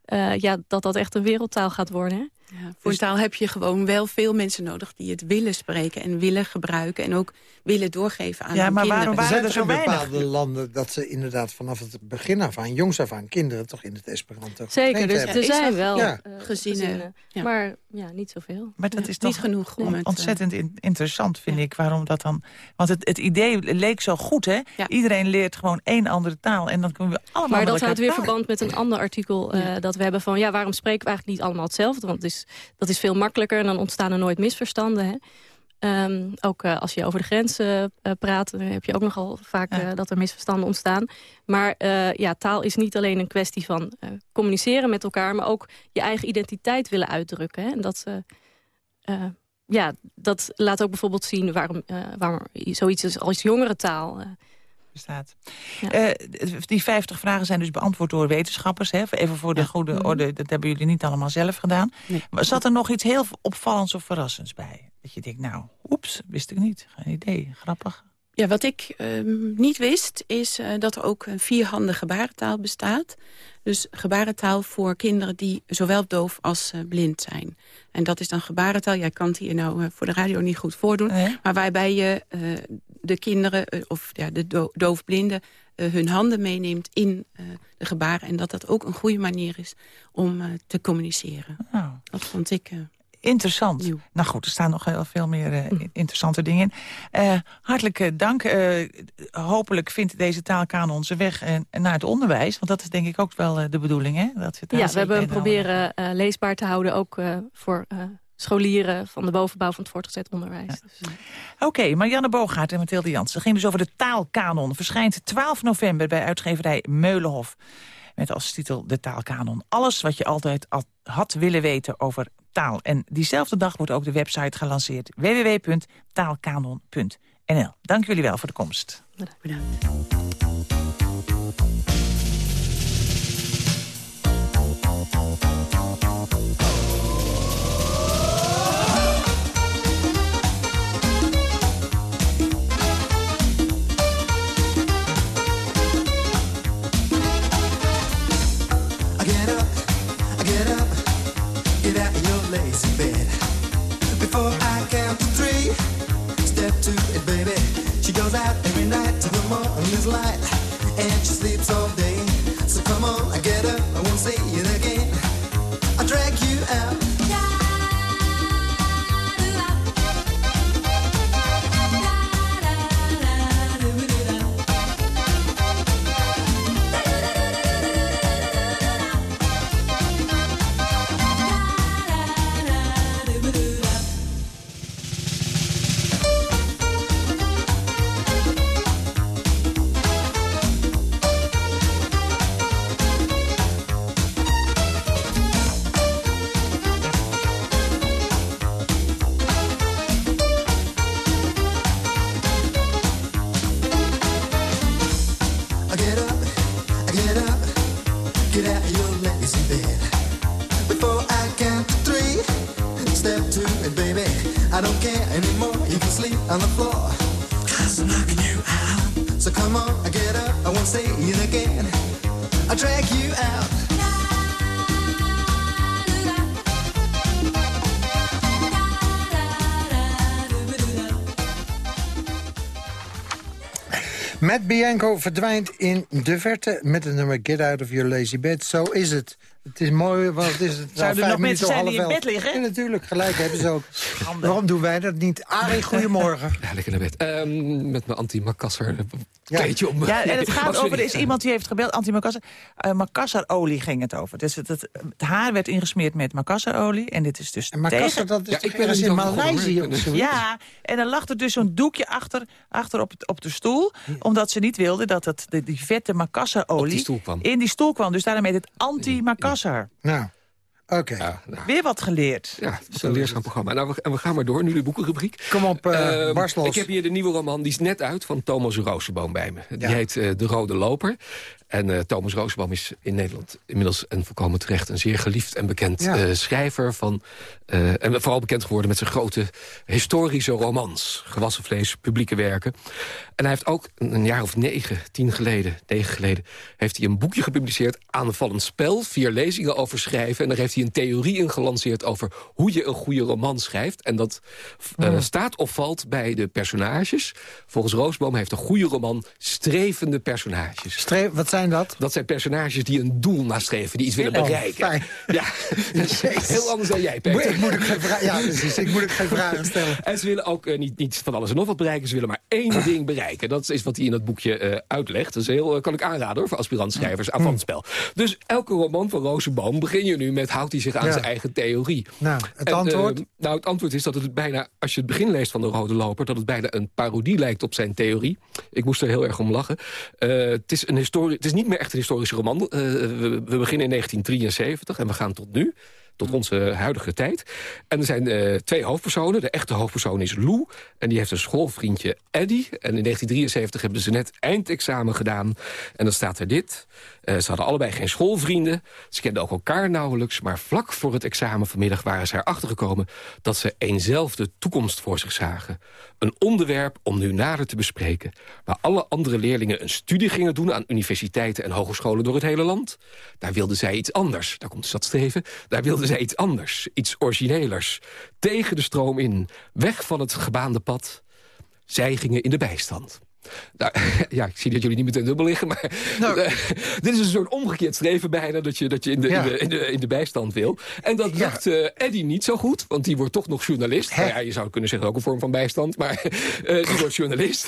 uh, ja, dat dat echt een wereldtaal gaat worden. Ja, voor dus taal heb je gewoon wel veel mensen nodig die het willen spreken en willen gebruiken en ook willen doorgeven aan ja, hun maar kinderen. waarom waren er zo weinig? bepaalde landen dat ze inderdaad vanaf het begin af aan, jongs af aan, kinderen toch in het Esperanto Zeker, dus hebben. er zijn wel ja. uh, gezinnen, gezinnen ja. maar ja, niet zoveel. Maar dat is niet toch genoeg om het, ontzettend in, interessant, vind ik, waarom dat dan... Want het, het idee leek zo goed, hè? Iedereen leert gewoon één andere taal en dan kunnen we allemaal Maar dat houdt weer verband met een ander artikel uh, dat we hebben van... ja, waarom spreken we eigenlijk niet allemaal hetzelfde? Want het is, dat is veel makkelijker en dan ontstaan er nooit misverstanden. Hè? Um, ook uh, als je over de grenzen uh, praat, dan heb je ook nogal vaak uh, dat er misverstanden ontstaan. Maar ja, taal is niet alleen een kwestie van communiceren met elkaar... maar ook je eigen identiteit willen uitdrukken. Hè? En dat, ja, dat laat ook bijvoorbeeld zien waarom, waarom zoiets is als jongerentaal bestaat. Ja. Uh, die 50 vragen zijn dus beantwoord door wetenschappers. Hè? Even voor de ja. goede Mhm. orde, dat hebben jullie niet allemaal zelf gedaan. Nee. Maar zat er nog iets heel opvallends of verrassends bij? Dat je denkt, nou, oeps, wist ik niet. Geen idee, grappig. Ja, wat ik um, niet wist, is uh, dat er ook een vierhanden gebarentaal bestaat. Dus gebarentaal voor kinderen die zowel doof als uh, blind zijn. En dat is dan gebarentaal. Jij kan het hier nou voor de radio niet goed voordoen. Nee. Maar waarbij je de kinderen, of ja, de do doofblinden... hun handen meeneemt in de gebaren. En dat dat ook een goede manier is om te communiceren. Oh. Dat vond ik... Interessant. Nieuw. Nou goed, er staan nog heel veel meer uh, interessante dingen in. Uh, hartelijk uh, dank. hopelijk vindt deze taalkanon zijn weg naar het onderwijs. Want dat is denk ik ook wel de bedoeling. Hè? Dat ja, we hebben hem proberen leesbaar te houden. Ook voor scholieren van de bovenbouw van het voortgezet onderwijs. Ja. Oké, okay, Marianne Boogaard en Mathilde Jansen. ging dus over de taalkanon. Verschijnt 12 november bij uitgeverij Meulenhof. Met als titel De Taalkanon. Alles wat je altijd al had willen weten over taal. En diezelfde dag wordt ook de website gelanceerd. www.taalkanon.nl Dank jullie wel voor de komst. Bedankt. Before I count to three, step to it, baby. She goes out every night till the morning's light, and she sleeps all day. So come on, I get up, I won't say it again. I drag had Bianco verdwijnt in de verte met het nummer Get Out of Your Lazy Bed. Zo is het. Het is mooi, want het is het Zouden er nog mensen zijn die in bed liggen? Ja, natuurlijk, gelijk hebben ze ook. Waarom doen wij dat niet? Arie, goedemorgen. Ja, lekker naar bed. Ehm, met mijn anti-makasser kleedje om. Ja, en het gaat over, er is iemand die heeft gebeld, anti-Makassar. Uh, Makassarolie ging het over. Dus het, het, het haar werd ingesmeerd met Makassarolie. En dit is dus Makassar, tegen... dat is Ja, ik ben in Maleisië? Ja, en dan lag er dus zo'n doekje achter, achter op, het, op de stoel. Omdat ze niet wilden dat het, de, die vette Makassarolie stoel kwam. in die stoel kwam. Dus daarom heet het anti-Makassar. Nou, oké. nou. Weer wat geleerd. Ja, het is een leerzaam programma. Nou, we, en we gaan maar door, nu de boekenrubriek. Kom op, barst los. Ik heb hier de nieuwe roman, die is net uit, van Thomas Roosenboom bij me. Die Ja. heet eh, De Rode Loper. En eh, Thomas Roosenboom is in Nederland inmiddels en volkomen terecht... een zeer geliefd en bekend Ja. eh, schrijver van... eh, en vooral bekend geworden met zijn grote historische romans. Gewassen vlees, publieke werken. En hij heeft ook een, jaar of negen, tien geleden, negen geleden... heeft hij een boekje gepubliceerd, Aanvallend Spel. Vier lezingen over schrijven. En daar heeft hij een theorie in gelanceerd over hoe je een goede roman schrijft. En dat staat of valt bij de personages. Volgens Roosboom heeft een goede roman strevende personages. Streef, wat zijn dat? Dat zijn personages die een doel nastreven, die iets willen Oh, bereiken. fijn. Ja, heel anders dan jij, Peter. Ik moet geen vragen, ja, precies. Ik moet ook geen vragen stellen. En ze willen ook eh, niet, niet van alles en nog wat bereiken. Ze willen maar één ding bereiken. Dat is wat hij in dat boekje eh, uitlegt. Dat is heel, eh, kan ik aanraden hoor, voor aspirantschrijvers aan van het spel. Dus elke roman van Rozenboom begin je nu met... houdt hij zich aan Ja. zijn eigen theorie. Nou, het En, antwoord? nou, het antwoord is dat het bijna, als je het begin leest van de Rode Loper... dat het bijna een parodie lijkt op zijn theorie. Ik moest er heel erg om lachen. Het, is een historie, het is niet meer echt een historische roman. Eh, we, we beginnen in 1973 en we gaan tot nu tot onze huidige tijd. En er zijn eh, twee hoofdpersonen. De echte hoofdpersoon is Lou. En die heeft een schoolvriendje Eddie. En in 1973 hebben ze net eindexamen gedaan. En dan staat er dit. Eh, ze hadden allebei geen schoolvrienden. Ze kenden ook elkaar nauwelijks. Maar vlak voor het examen vanmiddag waren ze erachter gekomen... dat ze eenzelfde toekomst voor zich zagen. Een onderwerp om nu nader te bespreken. Waar alle andere leerlingen een studie gingen doen... aan universiteiten en hogescholen door het hele land. Daar wilden zij iets anders. Daar komt de stad Streven. Daar wilden zij iets anders. Iets originelers. Tegen de stroom in. Weg van het gebaande pad. Zij gingen in de bijstand. Nou, ja, ik zie dat jullie niet meteen dubbel liggen, maar eh, dit is een soort omgekeerd streven bijna, dat je, dat je in, de, Ja. in, de, in, de, in de bijstand wil. En dat lukt eh Eddie niet zo goed, want die wordt toch nog journalist. Nou ja, je zou kunnen zeggen ook een vorm van bijstand, maar eh, die wordt journalist.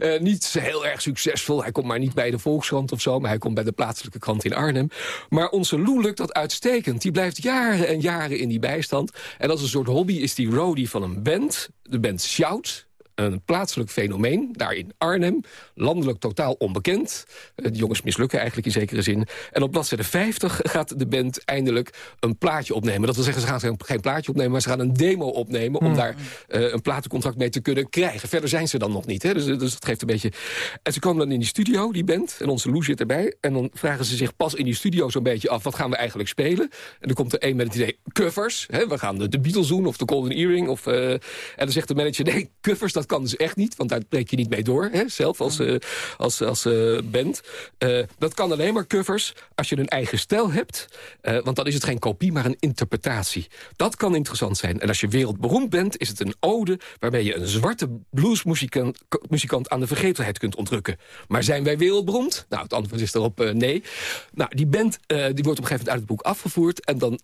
Eh, niet heel erg succesvol, hij komt maar niet bij de Volkskrant of zo, maar hij komt bij de plaatselijke krant in Arnhem. Maar onze Lou lukt dat uitstekend. Die blijft jaren en jaren in die bijstand. En als een soort hobby is die roadie van een band, de band Shout een plaatselijk fenomeen, daar in Arnhem. Landelijk totaal onbekend. Eh, De jongens mislukken eigenlijk in zekere zin. En op bladzijde 50 gaat de band eindelijk een plaatje opnemen. Dat wil zeggen, ze gaan geen- plaatje opnemen... maar ze gaan een demo opnemen om daar eh, een platencontract mee te kunnen krijgen. Verder zijn ze dan nog niet. Hè? Dus, dus dat geeft een beetje... En ze komen dan in die studio, die band. En onze Lou zit erbij. En dan vragen ze zich pas in die studio zo'n beetje af... wat gaan we eigenlijk spelen? En dan komt er een met het idee, covers. Hè? We gaan de, de Beatles doen of de Golden Earring. Of, eh, en dan zegt de manager, nee, covers, dat kan dus echt niet. Want daar breek je niet mee door, hè? zelf als, eh, als, als eh, band. Eh, dat kan alleen maar covers als je een eigen stijl hebt. Want dan is het geen kopie, maar een interpretatie. Dat kan interessant zijn. En als je wereldberoemd bent, is het een ode... waarmee je een zwarte bluesmuzikant muzikant aan de vergetelheid kunt ontrukken. Maar zijn wij wereldberoemd? Nou, het antwoord is daarop nee. Nou, die band die wordt op een gegeven moment uit het boek afgevoerd. En dan,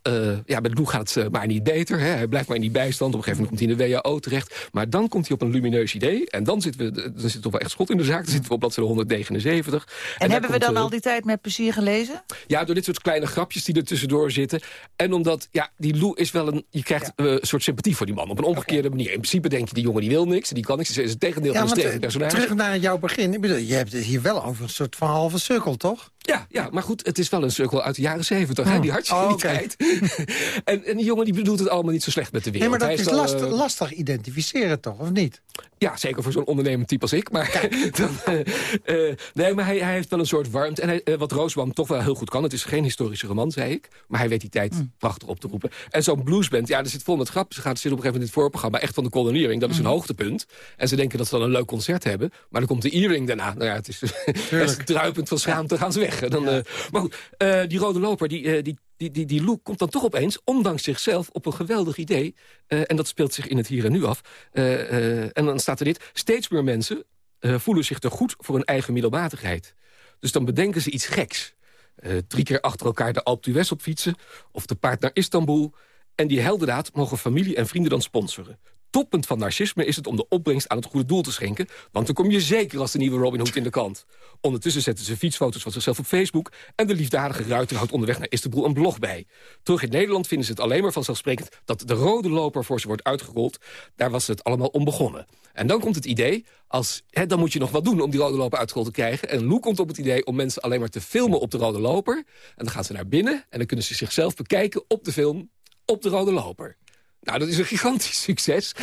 ja, bij de Lou gaat het maar niet beter. Hè. Hij blijft maar in die bijstand. Op een gegeven moment komt hij in de WHO terecht. Maar dan komt hij op een lumineus idee. En dan zitten we, dan zit toch wel echt schot in de zaak. Dan zitten we op bladzijde 179. En, hebben we dan eh, al die tijd met plezier gelezen? ja, door dit soort kleine grapjes die er tussendoor zitten. En omdat, ja, die Lou is wel een... Je krijgt eh, een soort sympathie voor die man. Op een omgekeerde manier. In principe denk je, die jongen die wil niks. Die kan niks. Het is het tegendeel van een eh, personage. terug naar jouw begin. Ik bedoel, je hebt het hier wel over een soort van halve cirkel, toch? Ja, ja, maar goed, het is wel een cirkel uit de jaren zeventig. hè, Die hartstikke en, en die jongen die bedoelt het allemaal niet zo slecht met de Nee, wereld. maar dat Hij is lastig, eh, lastig identificeren, toch? Of niet? Ja, zeker voor zo'n ondernemend type als ik. Maar, dan, eh, eh, nee, maar hij, hij, heeft wel een soort warmte. En hij, wat Roosboom toch wel heel goed kan. Het is geen historische roman, zei ik. Maar hij weet die tijd Mm. prachtig op te roepen. En zo'n bluesband, ja, er zit vol met grappen. Ze gaat zitten op een gegeven moment in het voorprogramma echt van de koloniering. Dat is een Mm. hoogtepunt. En ze denken dat ze dan een leuk concert hebben. Maar dan komt de earring daarna. Nou ja, het is, het is druipend van schaamte, gaan ze weg. Dan, eh, maar goed, eh, die rode loper, die, eh, die, die, die, die look komt dan toch opeens, ondanks zichzelf, op een geweldig idee. En dat speelt zich in het hier en nu af. En dan staat er dit. Steeds meer mensen voelen zich te goed voor hun eigen middelmatigheid. Dus dan bedenken ze iets geks. Drie keer achter elkaar de Alpe d'Huez op fietsen... of de paard naar Istanbul. En die heldendaad mogen familie en vrienden dan sponsoren. Toppunt van narcisme is het om de opbrengst aan het goede doel te schenken... want dan kom je zeker als de nieuwe Robin Hood in de kant. Ondertussen zetten ze fietsfoto's van zichzelf op Facebook... en de liefdadige ruiter houdt onderweg naar Istanbul een blog bij. Terug in Nederland vinden ze het alleen maar vanzelfsprekend... dat de rode loper voor ze wordt uitgerold. Daar was het allemaal om begonnen. En dan komt het idee, als, hè, dan moet je nog wat doen om die rode loper uitgerold te krijgen. En Lou komt op het idee om mensen alleen maar te filmen op de rode loper. En dan gaan ze naar binnen en dan kunnen ze zichzelf bekijken op de film op de rode loper. Nou, dat is een gigantisch succes.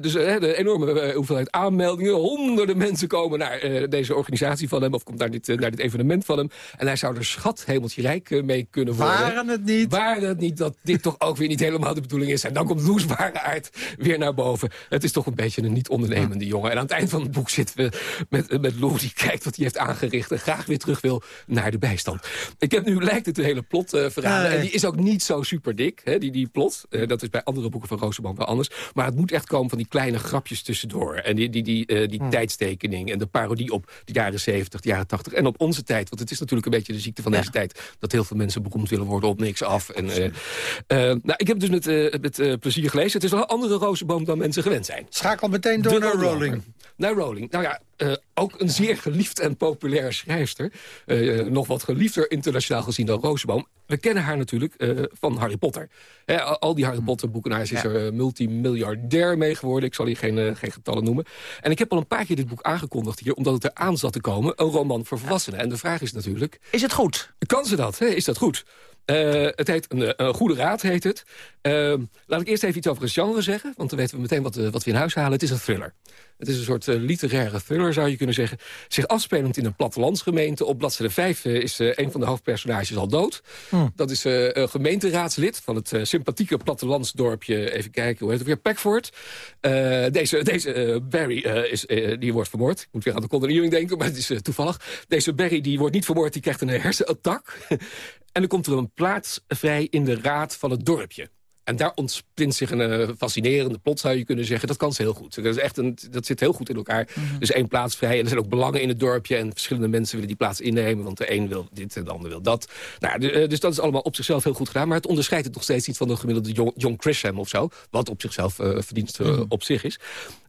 dus eh, de enorme eh, hoeveelheid aanmeldingen. Honderden mensen komen naar eh, deze organisatie van hem... of komt naar dit, naar dit evenement van hem. En hij zou er schat hemeltje rijk mee kunnen worden. Waren het niet? Waren het niet dat dit toch ook weer niet helemaal de bedoeling is. En dan komt Loes aard weer naar boven. Het is toch een beetje een niet ondernemende jongen. En aan het eind van het boek zitten we met, met Lou... die kijkt wat hij heeft aangericht... en graag weer terug wil naar de bijstand. Ik heb nu, lijkt het, de hele plot verraden. En die is ook niet zo super dik, hè, die, die plot. Dat is bij andere boeken van Rooseman wel anders. Maar het moet echt komen van die kleine grapjes tussendoor. En die, die, die, eh, die tijdstekening en de parodie op de jaren 70, de jaren 80 en op onze tijd. Want het is natuurlijk een beetje de ziekte van deze tijd... dat heel veel mensen beroemd willen worden op niks af. En, eh, eh, nou, ik heb het dus met, met plezier gelezen. Het is wel een andere Rozenboom dan mensen gewend zijn. Schakel meteen door naar Rolling. Loper. Naar Rowling. Nou ja, eh, ook een zeer geliefd en populaire schrijfster. Eh, eh, nog wat geliefder internationaal gezien dan Rozenboom. We kennen haar natuurlijk van Harry Potter. Al, die Harry Potter boeken, is er multimiljardair mee geworden. Ik zal hier geen, geen getallen noemen. En ik heb al een paar keer dit boek aangekondigd hier... omdat het eraan zat te komen, een roman voor volwassenen. En de vraag is natuurlijk... Is het goed? Kan ze dat? Is dat goed? Eh, het heet een, eh, een Goede Raad, heet het. Eh, laat ik eerst even iets over het genre zeggen... want dan weten we meteen wat, eh, wat we in huis halen. Het is een thriller. Het is een soort literaire thriller, zou je kunnen zeggen. Zich afspelend in een plattelandsgemeente. Op bladzijde 5 eh, is een van de hoofdpersonages al dood. Dat is een gemeenteraadslid van het sympathieke plattelandsdorpje... even kijken, hoe heet het weer? Peckford. Eh, deze deze Barry is, die wordt vermoord. Ik moet weer aan de koloniering denken, maar het is toevallig. Deze Barry die wordt niet vermoord, die krijgt een hersenattack. En dan komt er een plaats vrij in de raad van het dorpje. En daar ontspint zich een eh, fascinerende plot, zou je kunnen zeggen. Dat kan ze heel goed. Dat, is echt een, dat zit heel goed in elkaar. Dus één plaats vrij. En er zijn ook belangen in het dorpje. En verschillende mensen willen die plaats innemen. Want de een wil dit en de ander wil dat. Nou, eh, dus dat is allemaal op zichzelf heel goed gedaan. Maar het onderscheidt het nog steeds niet van de gemiddelde John, John Grisham of zo. Wat op zichzelf eh verdienst eh, op zich is.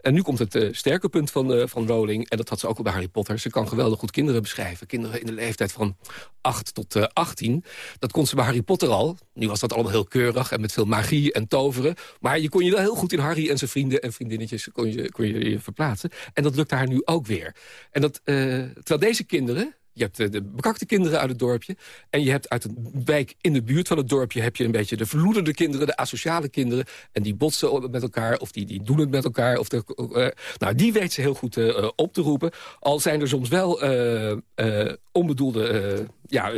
En nu komt het sterke punt van, van Rowling. En dat had ze ook al bij Harry Potter. Ze kan geweldig goed kinderen beschrijven. Kinderen in de leeftijd van 8 tot eh 18. Dat kon ze bij Harry Potter al. Nu was dat allemaal heel keurig en met veel magie en toveren. Maar je kon je wel heel goed in Harry en zijn vrienden en vriendinnetjes kon je, kon je, verplaatsen. En dat lukt haar nu ook weer. En dat, eh, terwijl deze kinderen... Je hebt eh, de bekakte kinderen uit het dorpje. En je hebt uit een wijk in de buurt van het dorpje... heb je een beetje de verloederde kinderen, de asociale kinderen. En die botsen met elkaar, of die, die doen het met elkaar. Of de, eh, nou, die weet ze heel goed eh, op te roepen. Al zijn er soms wel onbedoelde ja,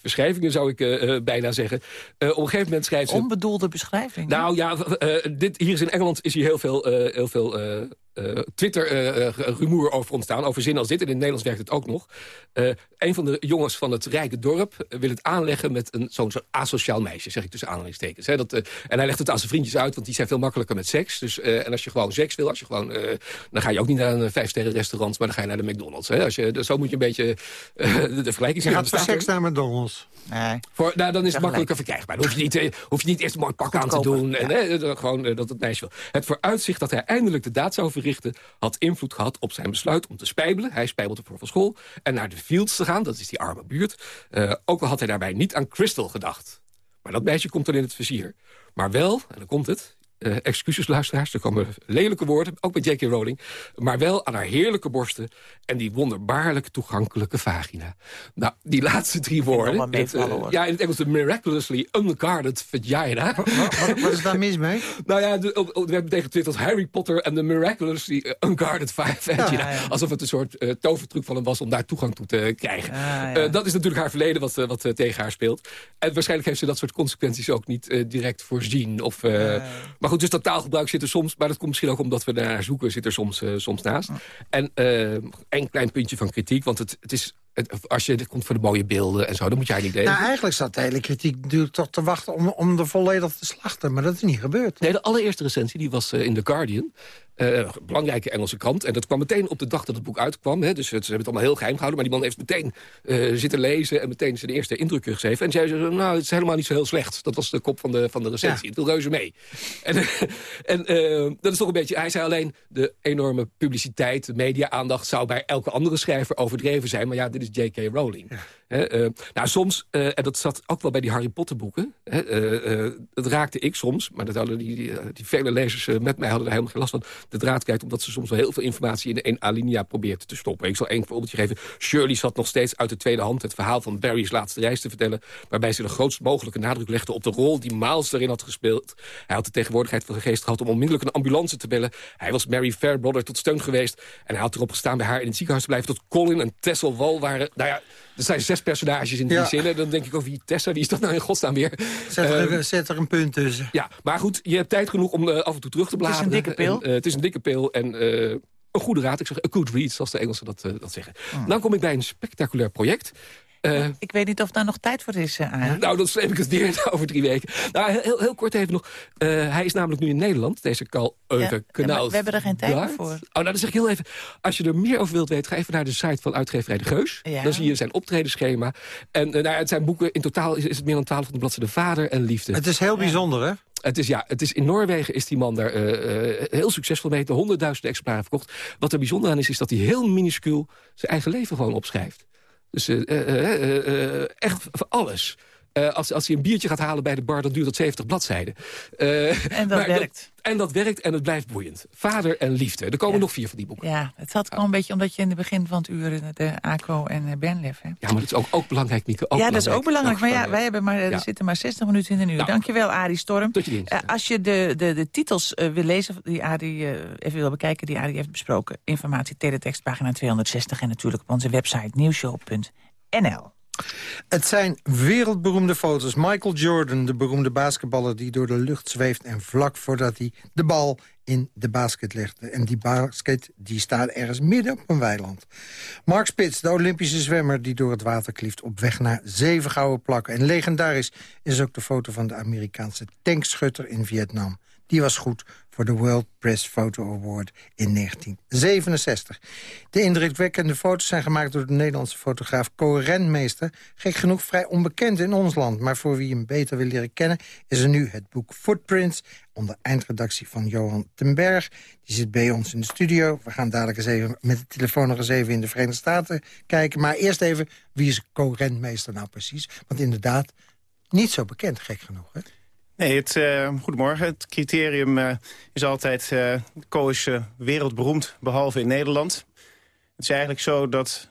verschrijvingen, zou ik bijna zeggen. Op een gegeven moment schrijft ze... Onbedoelde beschrijving. Nou ja, dit, hier is in Engeland is hier heel veel, heel veel eh, eh, Twitter-rumoer over ontstaan. Over zinnen als dit. En in het Nederlands werkt het ook nog. Eh, een van de jongens van het rijke dorp eh, wil het aanleggen met een zo'n zo'n asociaal meisje. Zeg ik tussen aanhalingstekens. Hè. Dat, eh, en hij legt het aan zijn vriendjes uit, want die zijn veel makkelijker met seks. Dus, eh, en als je gewoon seks wil, als je gewoon, eh, dan ga je ook niet naar een vijfsterren restaurant, maar dan ga je naar de McDonald's. Hè. Als je, dus zo moet je een beetje eh, de, de vergelijking Je zien. gaat voor er- seks naar McDonald's. Nee. voor, nou, dan is het makkelijker verkrijgbaar. Dan hoef je niet, eh, hoef je niet eerst een mooi pak aan te doen. En, eh, eh, gewoon eh, dat het meisje wil. Het vooruitzicht dat hij eindelijk de daad zou verrichten... had invloed gehad op zijn besluit om te spijbelen. Hij spijbelde voor van school. En naar de fields te gaan, dat is die arme buurt. Eh, ook al had hij daarbij niet aan Crystal gedacht. Maar dat meisje komt dan in het vizier. Maar wel, en dan komt het... uh, excuses luisteraars, er komen lelijke woorden, ook bij J.K. Rowling... maar wel aan haar heerlijke borsten en die wonderbaarlijk toegankelijke vagina. Nou, die laatste drie woorden... Het, uh, ja, in het Engels de miraculously unguarded vagina. Wat, wat, wat is daar mis mee? nou ja, de, de, we hebben tegen Harry Potter en de miraculously unguarded vagina. Ja, ja. Alsof het een soort uh, tovertruc van hem was om daar toegang toe te krijgen. Dat is natuurlijk haar verleden wat, wat tegen haar speelt. En waarschijnlijk heeft ze dat soort consequenties ook niet direct voorzien. Of, maar goed, dus dat taalgebruik zit er soms... maar dat komt misschien ook omdat we naar zoeken, zit er soms, soms naast. En een klein puntje van kritiek, want het, het is als je komt voor de mooie beelden en zo, dan moet jij niet delen. Nou, eigenlijk zat de hele kritiek natuurlijk toch te wachten om, om er volledig te slachten. Maar dat is niet gebeurd. Nee, de allereerste recensie die was uh, in The Guardian. Uh, belangrijke Engelse krant. En dat kwam meteen op de dag dat het boek uitkwam. Hè. Dus ze hebben het allemaal heel geheim gehouden. Maar die man heeft meteen uh, zitten lezen en meteen zijn eerste indrukken gegeven. En zei ze, nou, het is helemaal niet zo heel slecht. Dat was de kop van de, van de recensie. Ja. Het wil reuze mee. en en dat is toch een beetje... Hij zei alleen, de enorme publiciteit, de media-aandacht... zou bij elke andere schrijver overdreven zijn. Maar ja, dit is J.K. Rowling. Ja. Nou, soms, en dat zat ook wel bij die Harry Potter boeken... Uh, dat raakte ik soms, maar dat hadden die, die, die vele lezers met mij hadden er helemaal geen last van... de draad kwijt, omdat ze soms wel heel veel informatie in één alinea probeert te stoppen. Ik zal één voorbeeldje geven. Shirley zat nog steeds uit de tweede hand het verhaal van Barry's laatste reis te vertellen... waarbij ze de grootst mogelijke nadruk legde op de rol die Miles erin had gespeeld. Hij had de tegenwoordigheid van de geest gehad om onmiddellijk een ambulance te bellen. Hij was Mary Fairbrother tot steun geweest. En hij had erop gestaan bij haar in het ziekenhuis te blijven... tot Colin en Tessel Wal waren... Nou ja, er zijn zes personages in die ja. zinnen. Dan denk ik over wie Tessa, wie is dat nou in godsnaam weer? Zet er, uh, zet er een punt tussen. Ja, maar goed, je hebt tijd genoeg om uh, af en toe terug te bladeren. Het is een dikke pil. En, uh, het is een dikke pil en een goede raad. Ik zeg, a good read, zoals de Engelsen dat, dat zeggen. Hmm. Dan kom ik bij een spectaculair project. Uh, ik weet niet of daar nog tijd voor is, uh, Nou, dat sleep ik het neer over drie weken. Nou, heel, heel kort even nog. Uh, hij is namelijk nu in Nederland, deze Carl Eugen ja, ja, We hebben er geen tijd meer voor. Oh, nou, dan zeg ik heel even. Als je er meer over wilt weten, ga even naar de site van uitgeverij De Geus. Ja. Dan zie je zijn optredenschema. En nou, het zijn boeken, in totaal is, is het meer dan 1200 bladzijden. Vader en liefde. Het is heel bijzonder, hè? Het is, ja, het is in Noorwegen is die man daar uh, uh, heel succesvol mee. De honderdduizenden exemplaren verkocht. Wat er bijzonder aan is, is dat hij heel minuscuul zijn eigen leven gewoon opschrijft. Dus uh, echt voor alles. Uh, als, als hij een biertje gaat halen bij de bar, dan duurt dat 70 bladzijden. Uh, en dat werkt. Dat, en dat werkt en het blijft boeiend. Vader en liefde. Er komen ja. nog vier van die boeken. Ja, het zat gewoon een beetje omdat je in het begin van het uur de ACO en Bernlef hebt. Ja, maar dat is ook, ook belangrijk, Mieke. Ook ja, dat is ook belangrijk. Maar ja, wij hebben maar, er zitten maar 60 minuten in een uur. Nou, Dankjewel, Arie Storm. Tot je dienst. Uh, als je de, de, de titels wil lezen, die Arie even wil bekijken, die Arie heeft besproken. Informatie, teletext, pagina 260 en natuurlijk op onze website nieuwshow.nl. Het zijn wereldberoemde foto's. Michael Jordan, de beroemde basketballer die door de lucht zweeft... en vlak voordat hij de bal in de basket legde. En die basket die staat ergens midden op een weiland. Mark Spitz, de Olympische zwemmer die door het water klieft... op weg naar zeven gouden plakken. En legendarisch is ook de foto van de Amerikaanse tankschutter in Vietnam. Die was goed voor de World Press Photo Award in 1967. De indrukwekkende foto's zijn gemaakt door de Nederlandse fotograaf Co Renmeester. Gek genoeg vrij onbekend in ons land. Maar voor wie hem beter wil leren kennen... is er nu het boek Footprints onder eindredactie van Johan ten Berg. Die zit bij ons in de studio. We gaan dadelijk eens even met de telefoon nog eens even in de Verenigde Staten kijken. Maar eerst even, wie is Co Renmeester nou precies? Want inderdaad, niet zo bekend, gek genoeg, hè? Nee, het, uh, goedemorgen. Het criterium uh, is altijd... Uh, Co is wereldberoemd, behalve in Nederland. Het is eigenlijk zo dat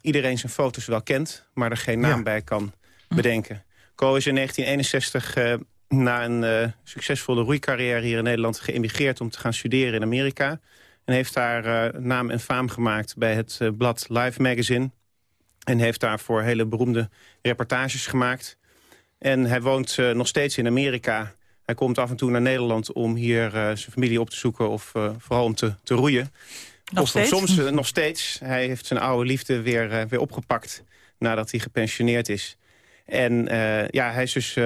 iedereen zijn foto's wel kent... maar er geen naam ja. bij kan bedenken. Co is in 1961 na een succesvolle roeicarrière hier in Nederland... geëmigreerd om te gaan studeren in Amerika. En heeft daar naam en faam gemaakt bij het blad Life Magazine. En heeft daarvoor hele beroemde reportages gemaakt... En hij woont uh, nog steeds in Amerika. Hij komt af en toe naar Nederland om hier uh, zijn familie op te zoeken... of uh, vooral om te, te roeien. Nog of steeds? Soms nog steeds. Hij heeft zijn oude liefde weer, weer opgepakt nadat hij gepensioneerd is. En ja, hij is dus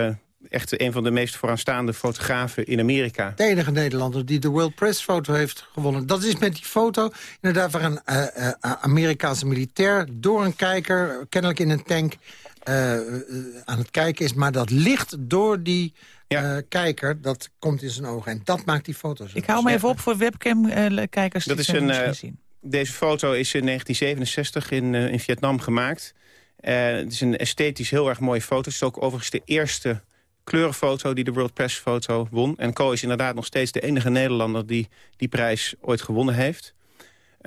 echt een van de meest vooraanstaande fotografen in Amerika. De enige Nederlander die de World Press foto heeft gewonnen. Dat is met die foto inderdaad waar een uh, uh, Amerikaanse militair... door een kijker, kennelijk in een tank, aan het kijken is. Maar dat licht door die ja. kijker, dat komt in zijn ogen. En dat maakt die foto zo. Ik hou me even op voor webcam-kijkers. dat is een, deze foto is in 1967 in, in Vietnam gemaakt. het is een esthetisch heel erg mooie foto. Het is ook overigens de eerste kleurenfoto die de World Press foto won. En Co is inderdaad nog steeds de enige Nederlander die die prijs ooit gewonnen heeft.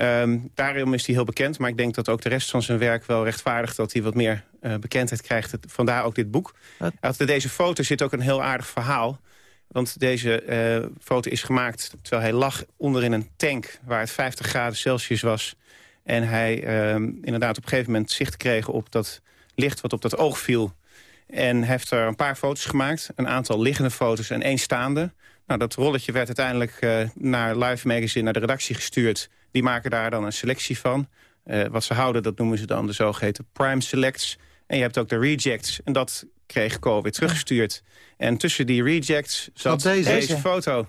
Ehm, daarom is hij heel bekend, maar ik denk dat ook de rest van zijn werk wel rechtvaardigt dat hij wat meer eh, bekendheid krijgt. Vandaar ook dit boek. Achter deze foto zit ook een heel aardig verhaal. Want deze eh, foto is gemaakt terwijl hij lag onder in een tank... waar het 50 graden Celsius was. En hij ehm, inderdaad op een gegeven moment zicht kreeg op dat licht wat op dat oog viel. En hij heeft er een paar foto's gemaakt. Een aantal liggende foto's en één staande. Nou, dat rolletje werd uiteindelijk uh, naar Live Magazine, naar de redactie gestuurd. Die maken daar dan een selectie van. Uh, wat ze houden, dat noemen ze dan de zogeheten prime selects. En je hebt ook de rejects. En dat kreeg Co weer teruggestuurd. En tussen die rejects zat deze? deze foto.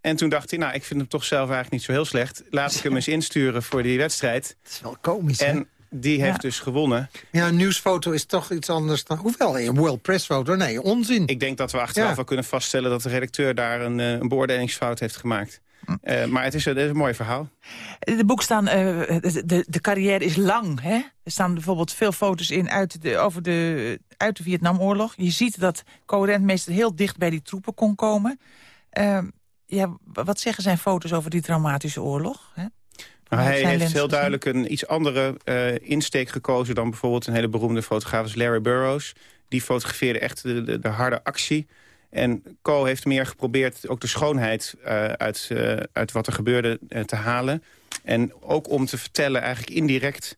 En toen dacht hij, nou, ik vind hem toch zelf eigenlijk niet zo heel slecht. Laat ik hem eens insturen voor die wedstrijd. Het is wel komisch, hè? En die heeft Ja. dus gewonnen. Ja, een nieuwsfoto is toch iets anders dan... Hoewel, een World Press foto, nee, onzin. Ik denk dat we achteraf Ja. wel kunnen vaststellen... dat de redacteur daar een, eh, een beoordelingsfout heeft gemaakt. Eh, maar het is, een- het is een mooi verhaal. In het boek staan, eh, de, de, de carrière is lang. Hè? Er staan bijvoorbeeld veel foto's in uit de, over de, uit de Vietnamoorlog. Je ziet dat coherent meester heel dicht bij die troepen kon komen. Eh, ja, wat zeggen zijn foto's over die traumatische oorlog? Hè? Maar hij heeft heel duidelijk een iets andere eh, insteek gekozen... dan bijvoorbeeld een hele beroemde fotograaf als Larry Burroughs. Die fotografeerde echt de, de, de harde actie. En Co heeft meer geprobeerd ook de schoonheid eh, uit, eh, uit wat er gebeurde eh, te halen. En ook om te vertellen eigenlijk indirect...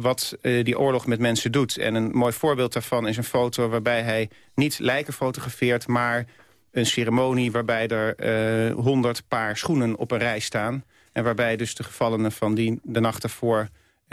wat die oorlog met mensen doet. En een mooi voorbeeld daarvan is een foto waarbij hij niet lijken fotografeert... maar een ceremonie waarbij er honderd paar schoenen op een rij staan... en waarbij dus de gevallenen van die de nacht ervoor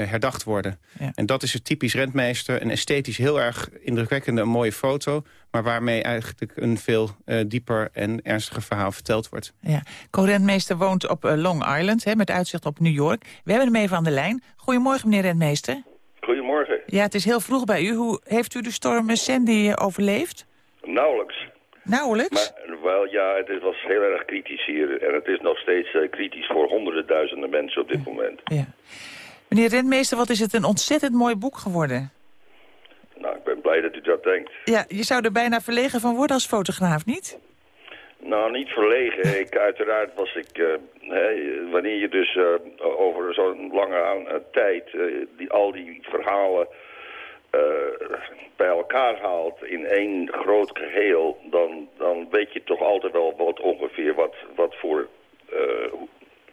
herdacht worden. Ja. En dat is het typisch rentmeester. Een esthetisch heel erg indrukwekkende, een mooie foto... maar waarmee eigenlijk een veel eh, dieper en ernstiger verhaal verteld wordt. Ja. Co-rentmeester woont op eh, Long Island, hè, met uitzicht op New York. We hebben hem even aan de lijn. Goedemorgen, meneer rentmeester. Goedemorgen. Ja, het is heel vroeg bij u. Hoe heeft u de storm Sandy eh, overleefd? Nauwelijks. Nauwelijks? Maar, wel, ja, het is- was heel erg kritisch hier. En het is nog steeds eh, kritisch voor honderden duizenden mensen op dit moment. Ja. Meneer Rentmeester, wat is het een ontzettend mooi boek geworden. Nou, ik ben blij dat u dat denkt. Ja, je zou er bijna verlegen van worden als fotograaf, niet? Nou, niet verlegen. Ik, uiteraard was ik... eh, hè, wanneer je dus eh, over zo'n lange aan- eh, tijd... die, al die verhalen bij elkaar haalt in één groot geheel... Dan, dan weet je toch altijd wel wat ongeveer wat, wat voor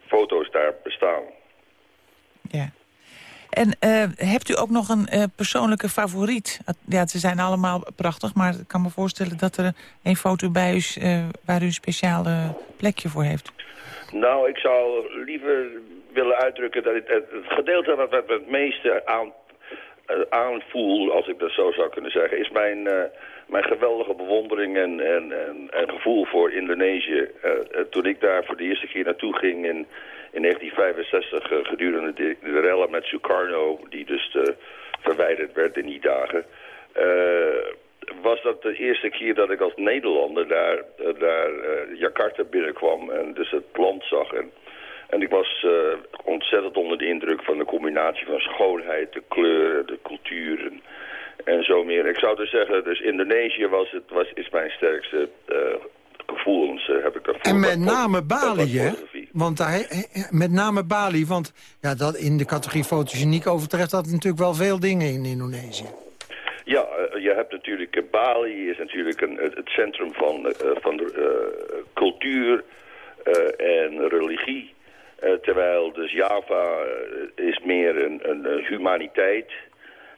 foto's daar bestaan. Ja. En eh, hebt u ook nog een eh, persoonlijke favoriet? Ja, ze zijn allemaal prachtig, maar ik kan me voorstellen dat er een foto bij u is eh, waar u een speciale plekje voor heeft. Nou, ik zou liever willen uitdrukken dat het, het, gedeelte wat het meeste aan, aanvoel, als ik dat zo zou kunnen zeggen, is mijn, eh, mijn geweldige bewondering en, en, en, gevoel voor Indonesië. Eh, eh, toen ik daar voor de eerste keer naartoe ging in, in 1965, eh, gedurende de, de rellen met Sukarno, die dus eh, verwijderd werd in die dagen, eh, was dat de eerste keer dat ik als Nederlander daar, eh, daar eh, Jakarta binnenkwam en dus het land zag. En, en ik was eh, ontzettend onder de indruk van de combinatie van schoonheid, de kleuren, de cultuur en, zo meer. Ik zou dus zeggen, dus Indonesië was het, was, is mijn sterkste eh, gevoelens, eh, heb ik ervoor. En met name Bali, hè? Want daar, met name Bali, want ja, dat in de categorie fotogeniek overtreft dat natuurlijk wel veel dingen in Indonesië. Ja, je hebt natuurlijk, Bali is natuurlijk een, het centrum van, van de cultuur en religie. Eh, terwijl dus Java eh, is meer een, een, humaniteit.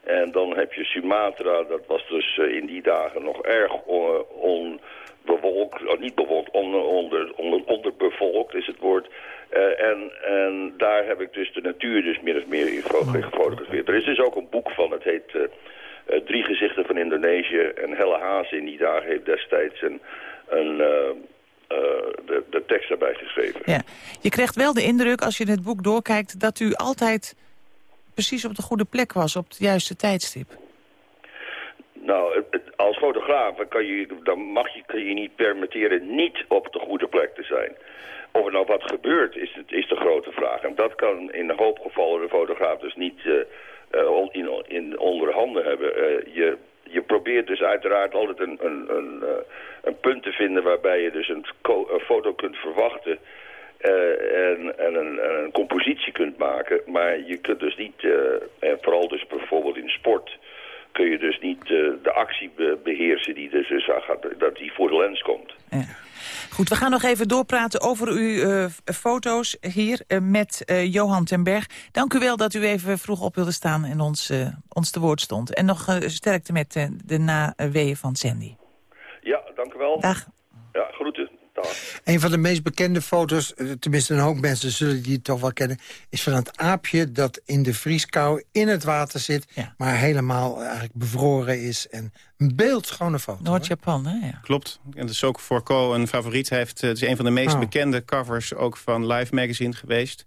En dan heb je Sumatra, dat was dus eh, in die dagen nog erg on, onbewolkt, oh, niet bewolkt, onder, onder, onder, onderbevolkt is het woord. En, en daar heb ik dus de natuur dus min of meer in fo- gefotografeerd. Er is dus ook een boek van, het heet Drie gezichten van Indonesië. En Helle Haas in die dagen heeft destijds een, een, de, de tekst daarbij geschreven. Ja. Je krijgt wel de indruk, als je het boek doorkijkt... dat u altijd precies op de goede plek was, op het juiste tijdstip. Nou, als fotograaf kan je, dan mag je, kun je niet permitteren niet op de goede plek te zijn. Of er nou wat gebeurt, is, het, is de grote vraag. En dat kan in een hoop gevallen de fotograaf dus niet eh, eh, on- in, in onder handen hebben. Eh, je, je probeert dus uiteraard altijd een, een, een, eh, een punt te vinden waarbij je dus een, foto kunt verwachten uh, en, en een, een, compositie kunt maken. Maar je kunt dus niet, uh, en vooral dus bijvoorbeeld in sport, kun je dus niet de actie be beheersen die dus, dus gaat, dat die voor de lens komt. Ja. Goed, we gaan nog even doorpraten over uw foto's hier met Johan ten Berg. Dank u wel dat u even vroeg op wilde staan en ons, ons te woord stond. En nog sterkte met de naweeën van Sandy. Ja, dank u wel. Dag. Ja, groeten. Een van de meest bekende foto's, tenminste een hoop mensen zullen die toch wel kennen... is van het aapje dat in de vrieskou in het water zit... Ja. maar helemaal eigenlijk bevroren is. En een beeldschone foto. Noord-Japan, hè? Ja. Klopt. En dat is ook voor Co een favoriet. Hij heeft, het is een van de meest oh. bekende covers ook van Live Magazine geweest.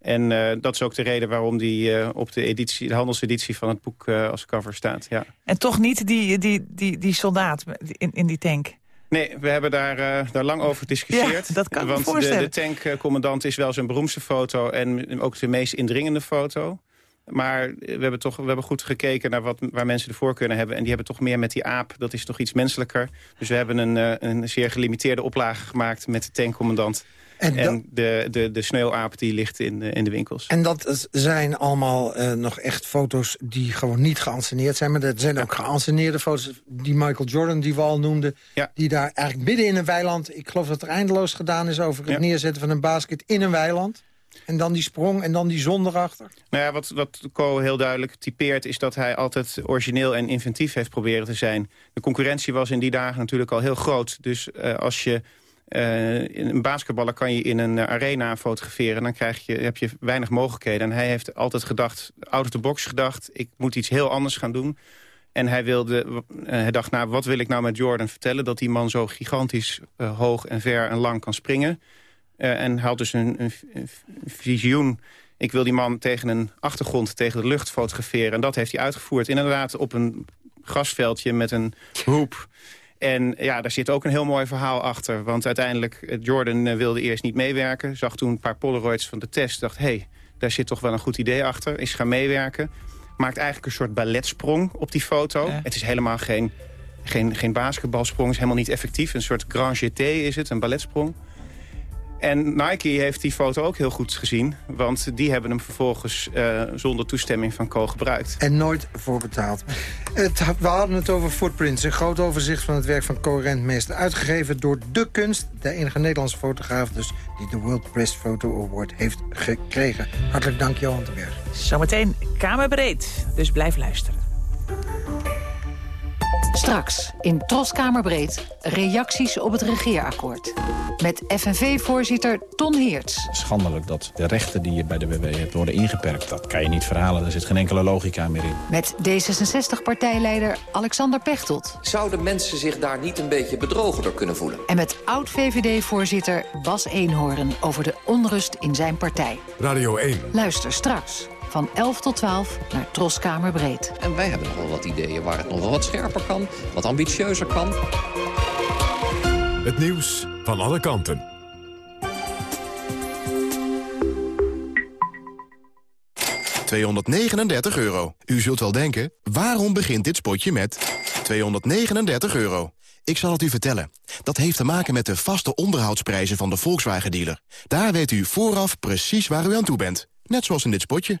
En uh, dat is ook de reden waarom die uh, op de, editie, de handelseditie van het boek uh, als cover staat. Ja. En toch niet die, die, die, die soldaat in, in die tank? Nee, we hebben daar, uh, daar lang over gediscussieerd. Ja, dat kan want de, de tankcommandant is wel zijn beroemdste foto... en ook de meest indringende foto. Maar we hebben, toch, we hebben goed gekeken naar wat, waar mensen ervoor kunnen hebben. En die hebben toch meer met die aap. Dat is toch iets menselijker. Dus we hebben een, uh, een zeer gelimiteerde oplage gemaakt met de tankcommandant. En, en de, de, de sneeuwaap die ligt in de, in de winkels. En dat zijn allemaal uh, nog echt foto's die gewoon niet geanceneerd zijn. Maar er zijn ook geanceneerde foto's. Die Michael Jordan die we al noemden. Ja. Die daar eigenlijk midden in een weiland... Ik geloof dat er eindeloos gedaan is over het ja. neerzetten van een basket in een weiland. En dan die sprong en dan die zon erachter. Nou ja, wat, wat Co heel duidelijk typeert... is dat hij altijd origineel en inventief heeft proberen te zijn. De concurrentie was in die dagen natuurlijk al heel groot. Dus uh, als je uh, een basketballer kan je in een arena fotograferen. Dan krijg je, heb je weinig mogelijkheden. En hij heeft altijd gedacht, out of the box gedacht... ik moet iets heel anders gaan doen. En hij, wilde, uh, hij dacht, nou, wat wil ik nou met Jordan vertellen? Dat die man zo gigantisch hoog en ver en lang kan springen. Uh, en had dus een, een, een, visioen. Ik wil die man tegen een achtergrond, tegen de lucht fotograferen. En dat heeft hij uitgevoerd. Inderdaad op een grasveldje met een hoep... En ja, daar zit ook een heel mooi verhaal achter. Want uiteindelijk, Jordan wilde eerst niet meewerken. Zag toen een paar Polaroids van de test. Dacht, hé, hey, daar zit toch wel een goed idee achter. Is gaan meewerken. Maakt eigenlijk een soort balletsprong op die foto. Ja. Het is helemaal geen, geen, geen basketbalsprong. is helemaal niet effectief. Een soort grand jeté is het, een balletsprong. En Nike heeft die foto ook heel goed gezien. Want die hebben hem vervolgens uh, zonder toestemming van Co gebruikt. En nooit voor betaald. Het, we hadden het over Footprints. Een groot overzicht van het werk van Co Rentmeester. Uitgegeven door De Kunst. De enige Nederlandse fotograaf dus die de World Press Photo Award heeft gekregen. Hartelijk dank Johan de Berg. Zometeen kamerbreed. Dus blijf luisteren. Straks in Troskamerbreed reacties op het regeerakkoord. Met FNV-voorzitter Ton Heerts. Schandelijk dat de rechten die je bij de WW hebt worden ingeperkt. Dat kan je niet verhalen, er zit geen enkele logica meer in. Met D66-partijleider Alexander Pechtold. Zouden mensen zich daar niet een beetje bedrogen door kunnen voelen? En met oud-VVD-voorzitter Bas Eenhoorn over de onrust in zijn partij. Radio 1. Luister straks van 11 tot 12 naar Troskamer Breed. En wij hebben nog wel wat ideeën waar het nog wel wat scherper kan, wat ambitieuzer kan. Het nieuws van alle kanten. ...239 euro. U zult wel denken, waarom begint dit spotje met 239 euro? Ik zal het u vertellen. Dat heeft te maken met de vaste onderhoudsprijzen van de Volkswagen-dealer. Daar weet u vooraf precies waar u aan toe bent. Net zoals in dit spotje.